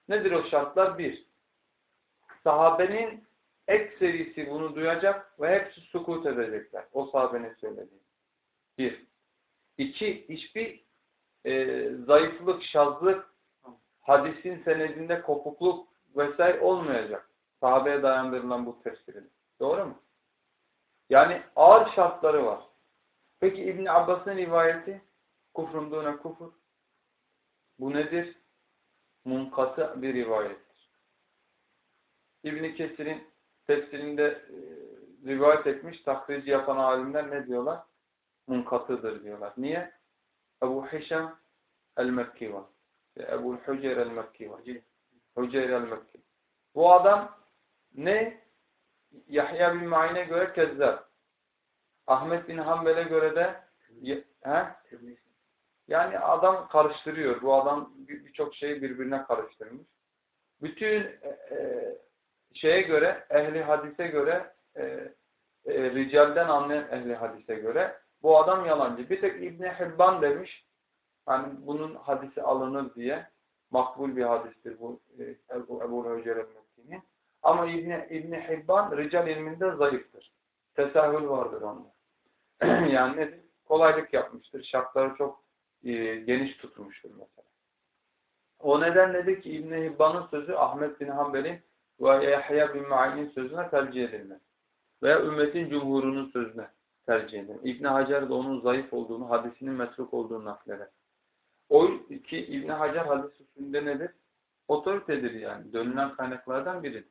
Nedir o şartlar? Bir, sahabenin ekserisi bunu duyacak ve hepsi sukut edecekler. O sahabenin söylediği. Bir. İki, hiçbir e, zayıflık, şazlık, hadisin senedinde kopukluk vesaire olmayacak. Sahabeye dayandırılan bu tefsirin. Doğru mu? Yani ağır şartları var. Peki İbn Abbas'ın rivayeti kufrun dune kufur. Bu nedir? Munkatı bir rivayettir. İbn Kesir'in tefsirinde e, rivayet etmiş, takrici yapan alimler ne diyorlar? Munkatıdır diyorlar. Niye? Ebu Hişam el-Mekki var. Ebu Hüceyr el-Mekki var. Hüceyr el-Mekki. Bu adam ne? Yahya bin Ma'in'e göre kezzab. Ahmet bin Hanbel'e göre de he? yani adam karıştırıyor. Bu adam birçok şeyi birbirine karıştırmış. Bütün e, e, şeye göre, ehli hadise göre, e, e, ricalden anlayan ehli hadise göre bu adam yalancı. Bir tek İbni Hibban demiş, yani bunun hadisi alınır diye makbul bir hadistir bu e, Ebu, Ebu Hücer el-Mekki'nin. Ama İbni, İbni Hibban rical ilminde zayıftır. Tesahül vardır onda. yani nedir? Kolaylık yapmıştır. Şartları çok e, geniş tutmuştur mesela. O nedenle ki İbni Hibban'ın sözü Ahmet bin Hanbel'in ve Yahya bin Ma'in'in sözüne tercih edilmez. Veya ümmetin cumhurunun sözüne tercih edilir. İbn Hacer de onun zayıf olduğunu, hadisinin metruk olduğunu nakleder. O ki İbn Hacer hadis üstünde nedir? Otoritedir yani. Dönülen kaynaklardan biridir.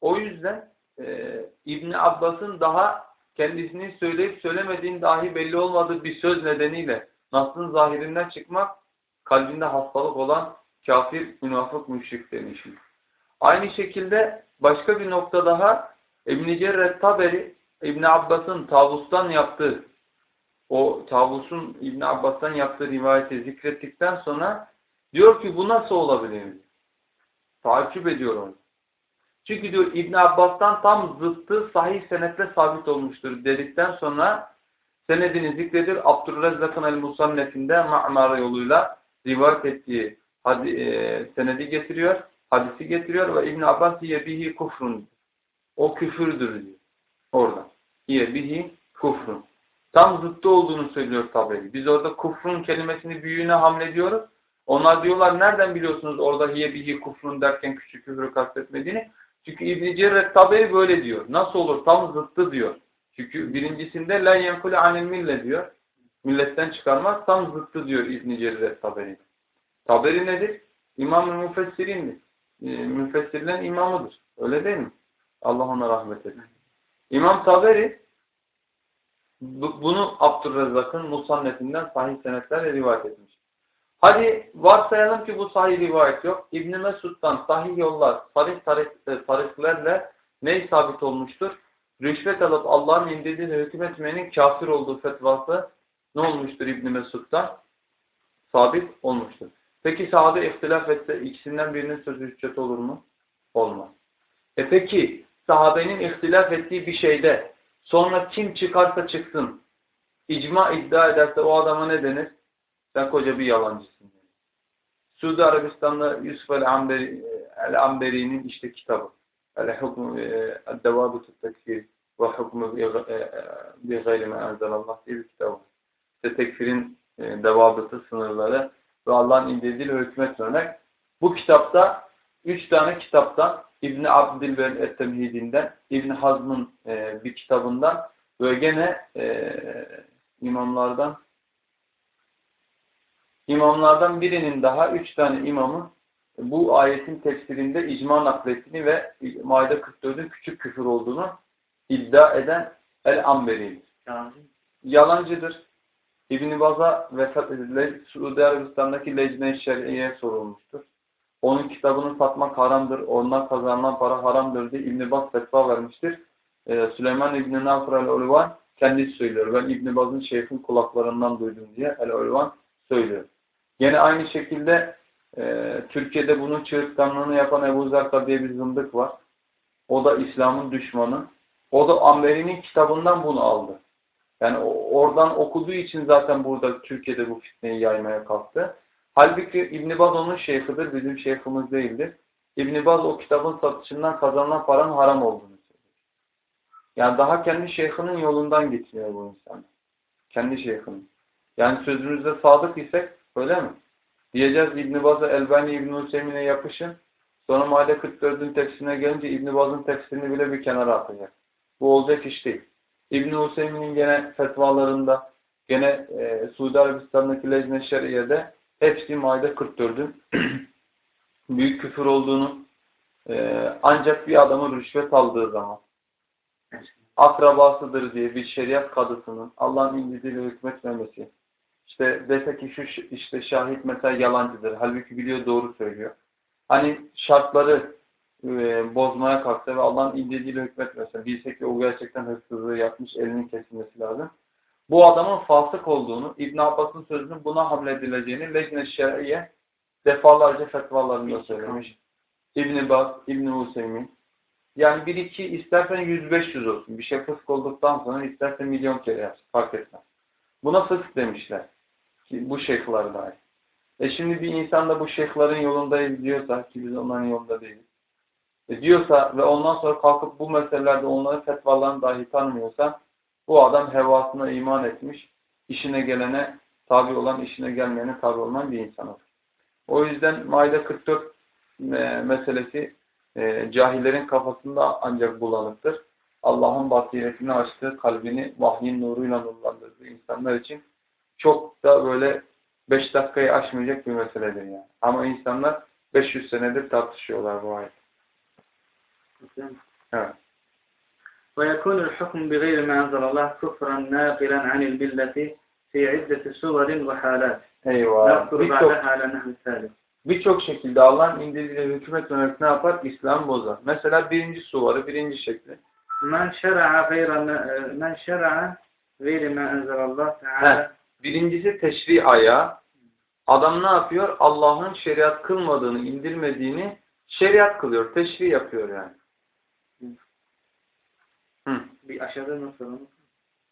O yüzden e, İbn Abbas'ın daha kendisini söyleyip söylemediğin dahi belli olmadığı bir söz nedeniyle Nas'ın zahirinden çıkmak kalbinde hastalık olan kafir, münafık, müşrik demişim. Aynı şekilde başka bir nokta daha İbn-i Cerret Taberi İbn Abbas'ın tavustan yaptığı o tavusun İbn Abbas'tan yaptığı rivayeti zikrettikten sonra diyor ki bu nasıl olabilir? Takip ediyor onu. Çünkü diyor İbn Abbas'tan tam zıttı sahih senetle sabit olmuştur dedikten sonra senedini zikredir. Abdurrezzak'ın el-Musannef'inde Ma'mar yoluyla rivayet ettiği hadi, e, senedi getiriyor, hadisi getiriyor ve İbn Abbas bihi kufrun. O küfürdür diyor. Orada. bihi kufrun. Tam zıttı olduğunu söylüyor tabeli. Biz orada kufrun kelimesini büyüğüne hamlediyoruz. Onlar diyorlar nereden biliyorsunuz orada hiye bihi kufrun derken küçük küfrü kastetmediğini? Çünkü İbn-i Cerret taberi böyle diyor. Nasıl olur? Tam zıttı diyor. Çünkü birincisinde la yenkule anil mille diyor. Milletten çıkarmaz. Tam zıttı diyor İbn-i Cerret taberi. Taberi nedir? İmam-ı müfessirindir. E, müfessirlerin imamıdır. Öyle değil mi? Allah ona rahmet etsin. İmam Taberi bunu Abdurrezzak'ın Musannetinden sahih senetlerle rivayet etmiş. Hadi varsayalım ki bu sahih rivayet yok. İbn Mesud'dan sahih yollar, sarih e, tarihlerle ne sabit olmuştur? Rüşvet alıp Allah'ın indirdiğine hükmetmenin kafir olduğu fetvası ne olmuştur İbn Mesud'dan? Sabit olmuştur. Peki sahabe ihtilaf etse ikisinden birinin sözü hüccet olur mu? Olmaz. E peki sahabenin ihtilaf ettiği bir şeyde sonra kim çıkarsa çıksın icma iddia ederse o adama ne denir? Sen koca bir yalancısın. Suudi Arabistan'da Yusuf el-Amberi'nin el işte kitabı. El-Hukmu el-Devabıtü Tekfir ve Hukmu bi gayri me diye bir kitabı. İşte tekfirin e, devabıtı sınırları ve Allah'ın indirdiği hükmet örnek. Bu kitapta üç tane kitaptan İbni Abdilber et-Temhidinden, İbni Hazm'ın e, bir kitabından ve gene e, imamlardan imamlardan birinin daha üç tane imamın bu ayetin tefsirinde icma naklettiğini ve Maide 44'ün küçük küfür olduğunu iddia eden El-Amberi'dir. Yalancıdır. İbn-i Baz'a ve Suudi Arabistan'daki Lecne-i Şer'iye sorulmuştur. Onun kitabını satmak haramdır, ondan kazanılan para haramdır diye İbn-i Baz fetva vermiştir. Ee, Süleyman İbn-i Nafr el-Ulvan kendisi söylüyor. Ben İbn-i Baz'ın şeyhin kulaklarından duydum diye el-Ulvan söylüyor. Yine aynı şekilde e, Türkiye'de bunun çığırtkanlığını yapan Ebu Zerka diye bir zındık var. O da İslam'ın düşmanı. O da Amberi'nin kitabından bunu aldı. Yani oradan okuduğu için zaten burada Türkiye'de bu fitneyi yaymaya kalktı. Halbuki İbn Baz onun şeyhidir, bizim şeyhimiz değildir. İbn Baz o kitabın satışından kazanılan paranın haram olduğunu söylüyor. Yani daha kendi şeyhinin yolundan geçiyor bu insan. Kendi şeyhinin. Yani sözümüzde sadık isek öyle mi? Diyeceğiz İbn Baz'a Elbani İbn Hüseyin'e yapışın. Sonra Maide 44'ün tefsirine gelince İbn Baz'ın tefsirini bile bir kenara atacak. Bu olacak iş değil. İbn Hüseyin'in gene fetvalarında, gene e, Suudi Arabistan'daki Lezne Şeriye'de hepsi Maide 44'ün büyük küfür olduğunu e, ancak bir adamın rüşvet aldığı zaman akrabasıdır diye bir şeriat kadısının Allah'ın indirdiğiyle hükmetmemesi. İşte dese ki şu işte şahit mesela yalancıdır. Halbuki biliyor doğru söylüyor. Hani şartları e, bozmaya kalksa ve Allah'ın indirdiğiyle hükmetmese. Bilse ki o gerçekten hırsızlığı yapmış elinin kesilmesi lazım. Bu adamın fasık olduğunu, İbn Abbas'ın sözünün buna hamledileceğini Lejne Şer'iye defalarca fetvalarında söylemiş. İbn-i Baz, İbn-i Hüseyin. Yani bir iki istersen 100-500 olsun. Bir şey fısk olduktan sonra istersen milyon kere yapsın. Fark etmez. Buna fısk demişler. Ki bu şeyhler dahi. E şimdi bir insan da bu şeyhlerin yolundayız diyorsa ki biz onların yolunda değiliz. E diyorsa ve ondan sonra kalkıp bu meselelerde onların fetvalarını dahi tanımıyorsa bu adam hevasına iman etmiş. işine gelene tabi olan, işine gelmeyene tabi olman bir insan olur. O yüzden Maide 44 e, meselesi e, cahillerin kafasında ancak bulanıktır. Allah'ın basiretini açtığı, kalbini vahyin nuruyla nurlandırdığı insanlar için çok da böyle 5 dakikayı aşmayacak bir meseledir yani. Ama insanlar 500 senedir tartışıyorlar bu ayet. Evet. ويكون الحكم بغير ما أنزل الله كفرا ناقلا عن الملة في عدة صور وحالات Eyvah. نذكر Birçok بعدها على نحو الثالث birçok şekilde Allah'ın indirdiğiyle hükmetmemek ne yapar? İslam bozar. Mesela birinci suvarı, birinci şekli. من شرع غير ما- من شرع غير ما أنزل الله تعالى Birincisi teşri ayağı. Adam ne yapıyor? Allah'ın şeriat kılmadığını, indirmediğini şeriat kılıyor. Teşri yapıyor yani. Hı. bir aşağıda nasıl?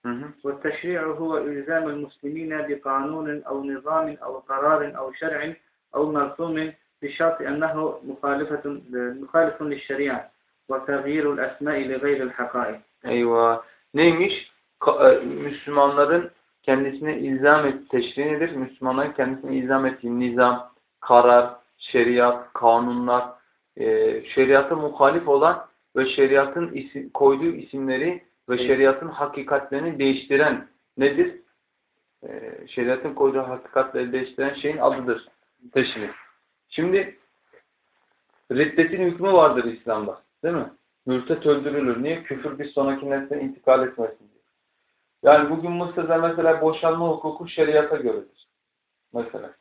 Hı hı. والتشريع هو إلزام المسلمين بقانون أو نظام أو قرار أو شرع أو مرسوم بشرط أنه مخالفة مخالف للشريعة وتغيير الأسماء لغير الحقائق Eyvah. Neymiş? Ka- e, Müslümanların kendisine ilzam et, teşri nedir? Müslümanların kendisine ilzam ettiği nizam, karar, şeriat, kanunlar, e, şeriata muhalif olan ve şeriatın isim, koyduğu isimleri ve şeriatın hakikatlerini değiştiren nedir? E, şeriatın koyduğu hakikatleri değiştiren şeyin adıdır. Teşri. Şimdi riddetin hükmü vardır İslam'da. Değil mi? Mürtet öldürülür. Niye? Küfür bir sonraki nesle intikal etmesin diye. Yani bugün Mısır'da mesela boşanma hukuku şeriata göredir. Mesela.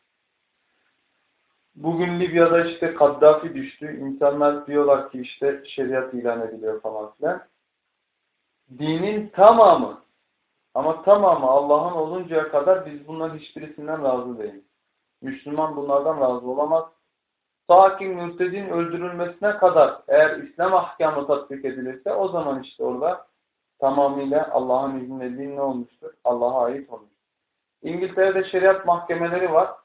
Bugün Libya'da işte Kaddafi düştü. İnsanlar diyorlar ki işte şeriat ilan ediliyor falan filan. Dinin tamamı ama tamamı Allah'ın oluncaya kadar biz bunların hiçbirisinden razı değiliz. Müslüman bunlardan razı olamaz. Ta ki mürtedin öldürülmesine kadar eğer İslam ahkamı tatbik edilirse o zaman işte orada tamamıyla Allah'ın izniyle din ne olmuştur? Allah'a ait olmuştur. İngiltere'de şeriat mahkemeleri var.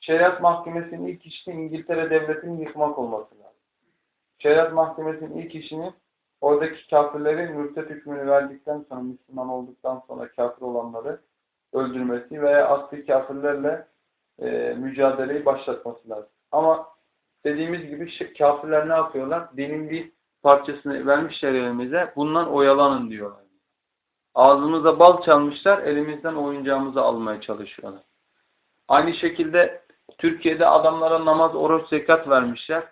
Şeriat mahkemesinin ilk işi İngiltere devletinin yıkmak olması lazım. Şeriat mahkemesinin ilk işini oradaki kafirlerin mürtet hükmünü verdikten sonra Müslüman olduktan sonra kafir olanları öldürmesi veya asli kafirlerle e, mücadeleyi başlatması lazım. Ama dediğimiz gibi kafirler ne yapıyorlar? Dinin bir parçasını vermişler elimize. Bundan oyalanın diyorlar. Ağzımıza bal çalmışlar. Elimizden oyuncağımızı almaya çalışıyorlar. Aynı şekilde Türkiye'de adamlara namaz, oruç, zekat vermişler.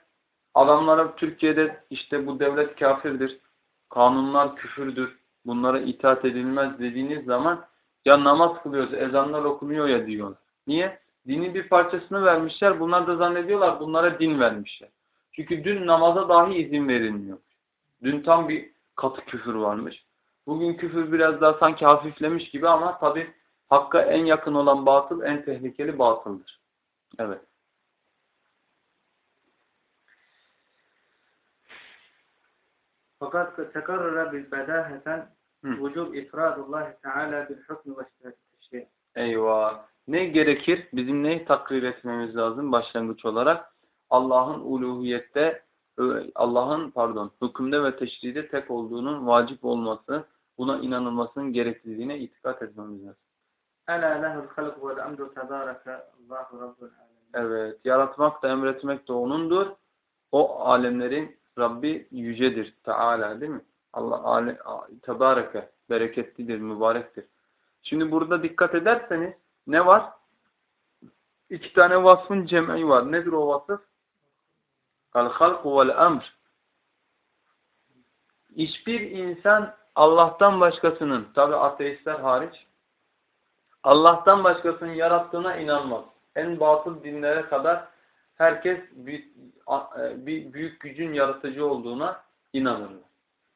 Adamlara Türkiye'de işte bu devlet kafirdir. Kanunlar küfürdür. Bunlara itaat edilmez dediğiniz zaman ya namaz kılıyoruz, ezanlar okunuyor ya diyorlar. Niye? Dinin bir parçasını vermişler. Bunlar da zannediyorlar bunlara din vermişler. Çünkü dün namaza dahi izin verilmiyor. Dün tam bir katı küfür varmış. Bugün küfür biraz daha sanki hafiflemiş gibi ama tabi hakka en yakın olan batıl en tehlikeli batıldır. Evet. Fakat tekarrara bil bedaheten vücub ifradullahi teala bil hükmü ve teşrih. Eyvah. Ne gerekir? Bizim neyi takrir etmemiz lazım başlangıç olarak? Allah'ın uluhiyette Allah'ın pardon hükümde ve teşride tek olduğunun vacip olması, buna inanılmasının gerekliliğine itikat etmemiz lazım. Ela lehul halk vel emru tebâreke Allahu rabbul alemin. Evet. Yaratmak da emretmek de onundur. O alemlerin Rabbi yücedir. Teala değil mi? Allah ale, tebareke, bereketlidir, mübarektir. Şimdi burada dikkat ederseniz ne var? İki tane vasfın cem'i var. Nedir o vasıf? Al-halku vel-emr. Hiçbir insan Allah'tan başkasının, tabi ateistler hariç, Allah'tan başkasının yarattığına inanmaz. En batıl dinlere kadar herkes büyük, e, büyük gücün yaratıcı olduğuna inanırlar.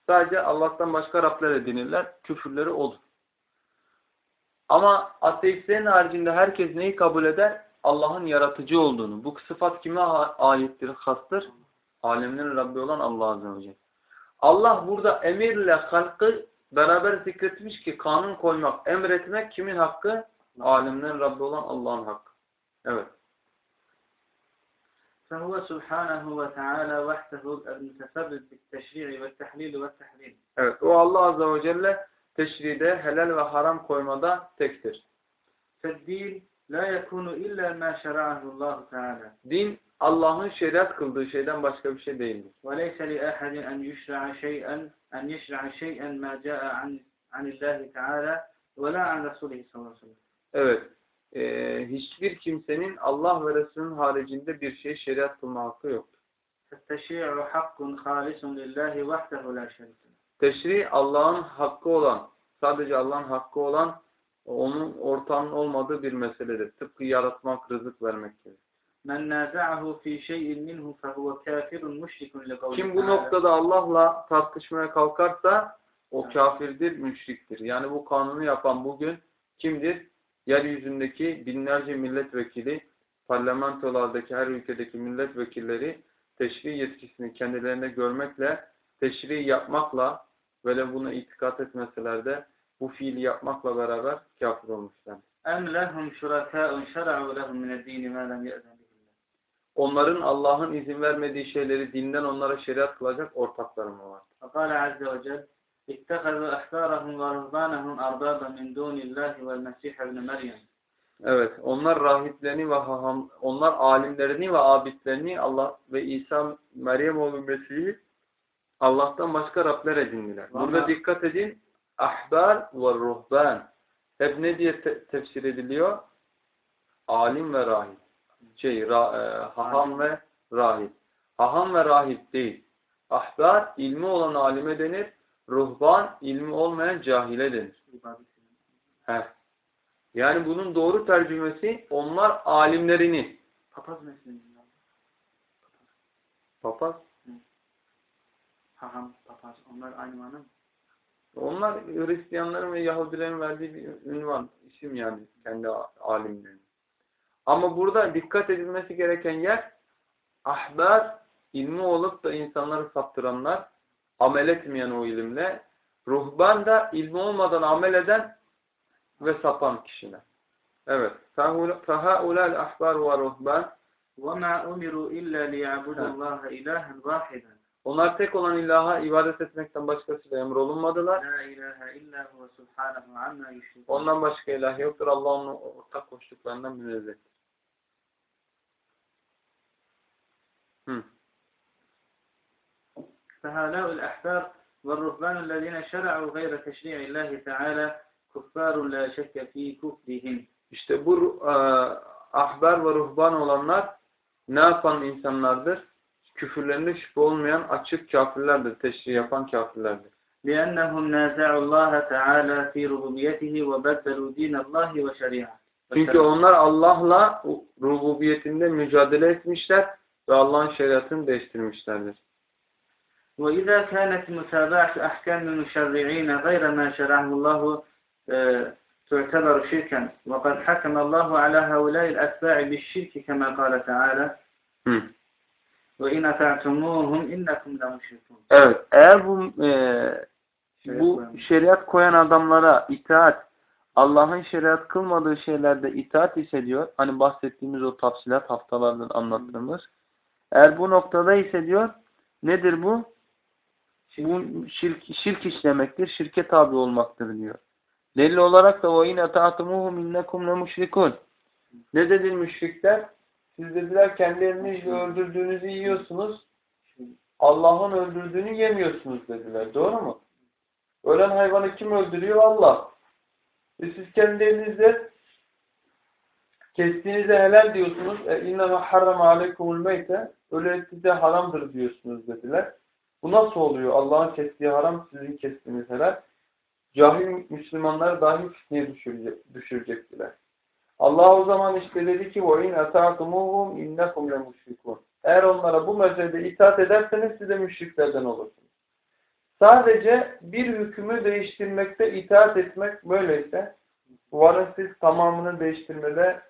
Sadece Allah'tan başka Rabler edinirler. Küfürleri olur. Ama ateistlerin haricinde herkes neyi kabul eder? Allah'ın yaratıcı olduğunu. Bu sıfat kime aittir, hastır? Alemlerin Rabbi olan Allah Azze ve Celle. Allah burada emirle halkı beraber zikretmiş ki kanun koymak, emretmek kimin hakkı? Alemlerin Rabbi olan Allah'ın hakkı. Evet. فهو سبحانه وتعالى وحده المتفرد بالتشريع والتحليل والتحريم. Evet, o Allah Azze ve Celle teşride, helal ve haram koymada tektir. فالدين لا يكون إلا ما شرعه الله تعالى. Din Allah'ın şeriat kıldığı şeyden başka bir şey değildir. وَلَيْسَ لِأَحَدٍ أَنْ يُشْرَعَ شَيْئًا أَنْ يَشْرَعَ شَيْئًا مَا جَاءَ عَنْ عَنِ اللّٰهِ تَعَالَى وَلَا عَنْ رَسُولِهِ sallallahu aleyhi ve sellem. Evet. Ee, hiçbir kimsenin Allah ve Resulünün haricinde bir şey şeriat kılma hakkı yoktur. فَالتَّشْرِيعُ حَقٌّ خَالِصٌ لِلّٰهِ وَحْدَهُ لَا شَرِكَ Teşri Allah'ın hakkı olan, sadece Allah'ın hakkı olan, onun ortağının olmadığı bir meseledir. Tıpkı yaratmak, rızık vermek gibi. Men naza'ahu fi şey'in minhu fehuve kafirun müşrikun li Kim bu noktada Allah'la tartışmaya kalkarsa o kafirdir, müşriktir. Yani bu kanunu yapan bugün kimdir? Yeryüzündeki binlerce milletvekili, parlamentolardaki her ülkedeki milletvekilleri teşri yetkisini kendilerine görmekle, teşri yapmakla ve buna itikat etmeseler de bu fiili yapmakla beraber kafir olmuşlar. اَمْ لَهُمْ شُرَكَاءٌ شَرَعُوا لَهُمْ مِنَ الدِّينِ مَا لَمْ يَأْذَنْ Onların Allah'ın izin vermediği şeyleri dinden onlara şeriat kılacak ortakları mı var? فقال عز وجل اتخذوا أحبارهم ورهبانهم أربابا من دون الله والمسيح ابن مريم Evet, onlar rahiplerini ve haham, onlar alimlerini ve abidlerini Allah ve İsa Meryem oğlu Mesih'i Allah'tan başka Rabler edindiler. Burada dikkat edin. Ahbar ve ruhban. Hep ne diye te tefsir ediliyor? Alim ve rahip. Şey, ra, e, haham ve rahip. Haham ve rahip değil. Ahbar, ilmi olan alime denir. Ruhban, ilmi olmayan cahile denir. Heh. Yani bunun doğru tercümesi onlar alimlerini. Papaz mesleği. Papaz? Haham, papaz. Onlar aynı mana mı? Onlar Hristiyanların ve Yahudilerin verdiği bir ünvan, isim yani kendi alimlerinin. Ama burada dikkat edilmesi gereken yer ahbar, ilmi olup da insanları saptıranlar, amel etmeyen o ilimle, ruhban da ilmi olmadan amel eden ve sapan kişiler. Evet. فَهَاُلَا الْأَحْبَارُ وَرُهْبَانِ وَمَا أُمِرُوا إِلَّا لِيَعْبُدُوا اللّٰهَ إِلَٰهًا وَاحِدًا Onlar tek olan ilaha ibadet etmekten başkasıyla emrolunmadılar. لَا إِلَٰهَ إِلَّا هُوَ سُبْحَانَهُ عَمَّا يُشْرِكُونَ Ondan başka ilah yoktur. Allah onun ortak koştuklarından münezzehtir. فهؤلاء الأحبار والرهبان الذين شرعوا غير تشريع الله تعالى كفار لا شك في كفرهم İşte bu e, ahber ve ruhban olanlar ne yapan insanlardır? Küfürlerinde şüphe olmayan açık kafirlerdir. Teşri yapan kafirlerdir. لأنهم نازعوا الله تعالى في ربوبيته وبدلوا دين الله وشريعته Çünkü onlar Allah'la rububiyetinde mücadele etmişler ve Allah'ın şeriatını değiştirmişlerdir. وإذا كانت متابعة أحكام المشرعين غير ما شرعه الله تعتبر شركا وقد حكم الله على هؤلاء الأتباع بالشرك كما قال تعالى Hı. وإن أطعتموهم إنكم لمشركون Evet, eğer bu e, bu şeriat koyan adamlara itaat, Allah'ın şeriat kılmadığı şeylerde itaat hissediyor. Hani bahsettiğimiz o tafsilat haftalardır anlattığımız. Eğer bu noktada hissediyor, nedir bu? Bu şirk, şirk işlemektir, şirke tabi olmaktır diyor. Delil olarak da وَاِنَ تَعْتُمُهُمْ اِنَّكُمْ لَمُشْرِكُونَ Ne dedi müşrikler? Siz dediler kendi elinizle öldürdüğünüzü yiyorsunuz. Allah'ın öldürdüğünü yemiyorsunuz dediler. Doğru mu? Ölen hayvanı kim öldürüyor? Allah. E siz kendi elinizle kestiğinize helal diyorsunuz. E innema harrama aleykumul meyte. Öyle size haramdır diyorsunuz dediler. Bu nasıl oluyor? Allah'ın kestiği haram, sizin kestiğiniz helal. Cahil Müslümanlar dahi fitneye düşürecek, düşürecektiler. Allah o zaman işte dedi ki وَاِنْ اَتَعْتُمُوهُمْ اِنَّكُمْ لَمُشْرِكُونَ Eğer onlara bu meselede itaat ederseniz siz de müşriklerden olursunuz. Sadece bir hükmü değiştirmekte itaat etmek böyleyse varın siz tamamını değiştirmede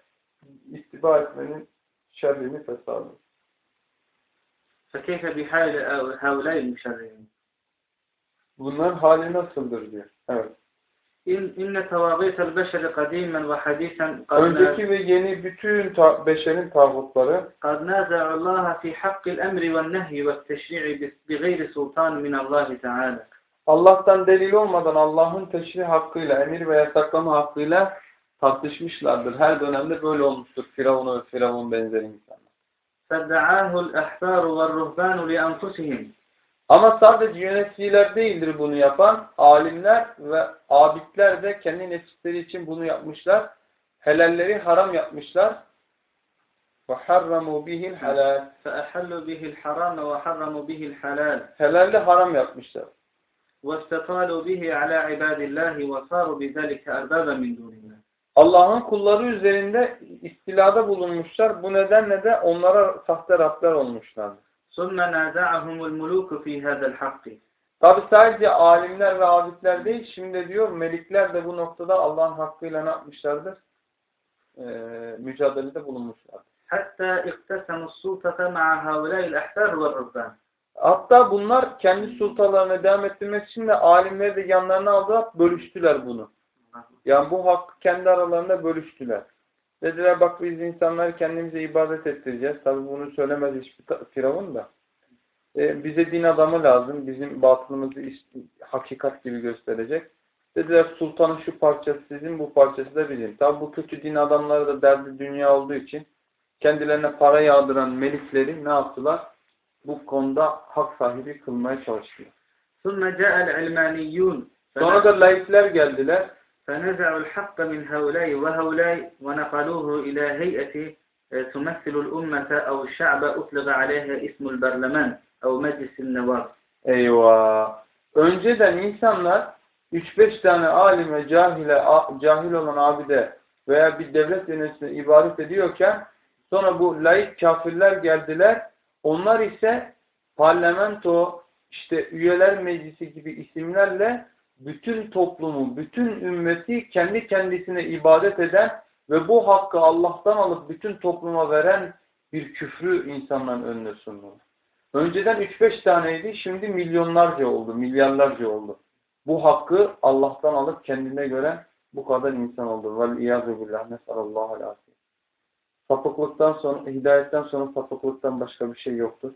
istiba etmenin şerrini fesadı. فكيف بحال هؤلاء المشرعين Bunların hali nasıldır diyor. Evet. إن إن طواغيت البشر قديما وحديثا قد Önceki ve yeni bütün ta beşerin tağutları قد نازعوا الله في حق الأمر والنهي والتشريع بغير سلطان من الله تعالى Allah'tan delil olmadan Allah'ın teşrih hakkıyla, emir ve yasaklama hakkıyla tartışmışlardır. Her dönemde böyle olmuştur. Firavun ve Firavun benzeri insanlar. فادعاه الأحبار والرهبان لأنفسهم Ama sadece yöneticiler değildir bunu yapan. Alimler ve abidler de kendi nefisleri için bunu yapmışlar. Helalleri haram yapmışlar. وَحَرَّمُوا بِهِ الْحَلَالِ فأحلوا به الحرام وحرموا به الحلال Helalli haram yapmışlar. واستطالوا به على عباد الله وصاروا بذلك أربابا من دون الله Allah'ın kulları üzerinde istilada bulunmuşlar. Bu nedenle de onlara sahte Rabler olmuşlardır. ثم نازعهم الملوك في هذا الحق Tabi sadece alimler ve abidler değil, şimdi diyor melikler de bu noktada Allah'ın hakkıyla ne yapmışlardır? Ee, mücadelede bulunmuşlardır. حتى اقتسموا السلطة مع هؤلاء الأحبار والرهبان Hatta bunlar kendi sultalarını devam ettirmek için de alimleri de yanlarına aldılar, bölüştüler bunu. Yani bu hakkı kendi aralarında bölüştüler. Dediler bak biz insanları kendimize ibadet ettireceğiz. Tabi bunu söylemez hiçbir firavun da. E, bize din adamı lazım. Bizim batılımızı hakikat gibi gösterecek. Dediler sultanın şu parçası sizin bu parçası da bizim. Tabi bu kötü din adamları da derdi dünya olduğu için kendilerine para yağdıran melikleri ne yaptılar? Bu konuda hak sahibi kılmaya çalıştılar. Sonra da laikler geldiler. فنزعوا الحق من هؤلاء وهؤلاء ونقلوه إلى هيئة آه، تمثل الأمة أو الشعب أطلق عليها اسم البرلمان أو مجلس النواب Eyvah. Önceden insanlar 3-5 tane alime, cahile, a- cahil olan abide veya bir devlet yöneticisine ibadet ediyorken sonra bu laik kafirler geldiler. Onlar ise parlamento, işte üyeler meclisi gibi isimlerle bütün toplumu, bütün ümmeti kendi kendisine ibadet eden ve bu hakkı Allah'tan alıp bütün topluma veren bir küfrü insanların önüne sundular. Önceden 3-5 taneydi, şimdi milyonlarca oldu, milyarlarca oldu. Bu hakkı Allah'tan alıp kendine göre bu kadar insan oldu. Vel-İyâzü billah, nesallallahu aleyhi Sapıklıktan sonra, hidayetten sonra sapıklıktan başka bir şey yoktur.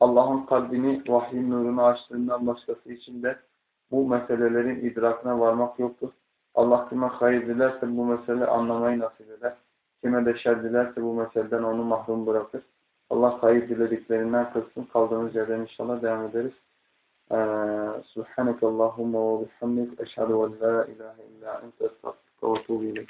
Allah'ın kalbini vahyin nurunu açtığından başkası için de bu meselelerin idrakına varmak yoktur. Allah kime hayır dilerse bu mesele anlamayı nasip eder. Kime de şer dilerse bu meseleden onu mahrum bırakır. Allah hayır dilediklerinden kılsın. Kaldığımız yerden inşallah devam ederiz. Ee, Subhaneke Allahumma ve bihamdik. Eşhedü en la ilahe illa ente estağfurullah ve etûbü.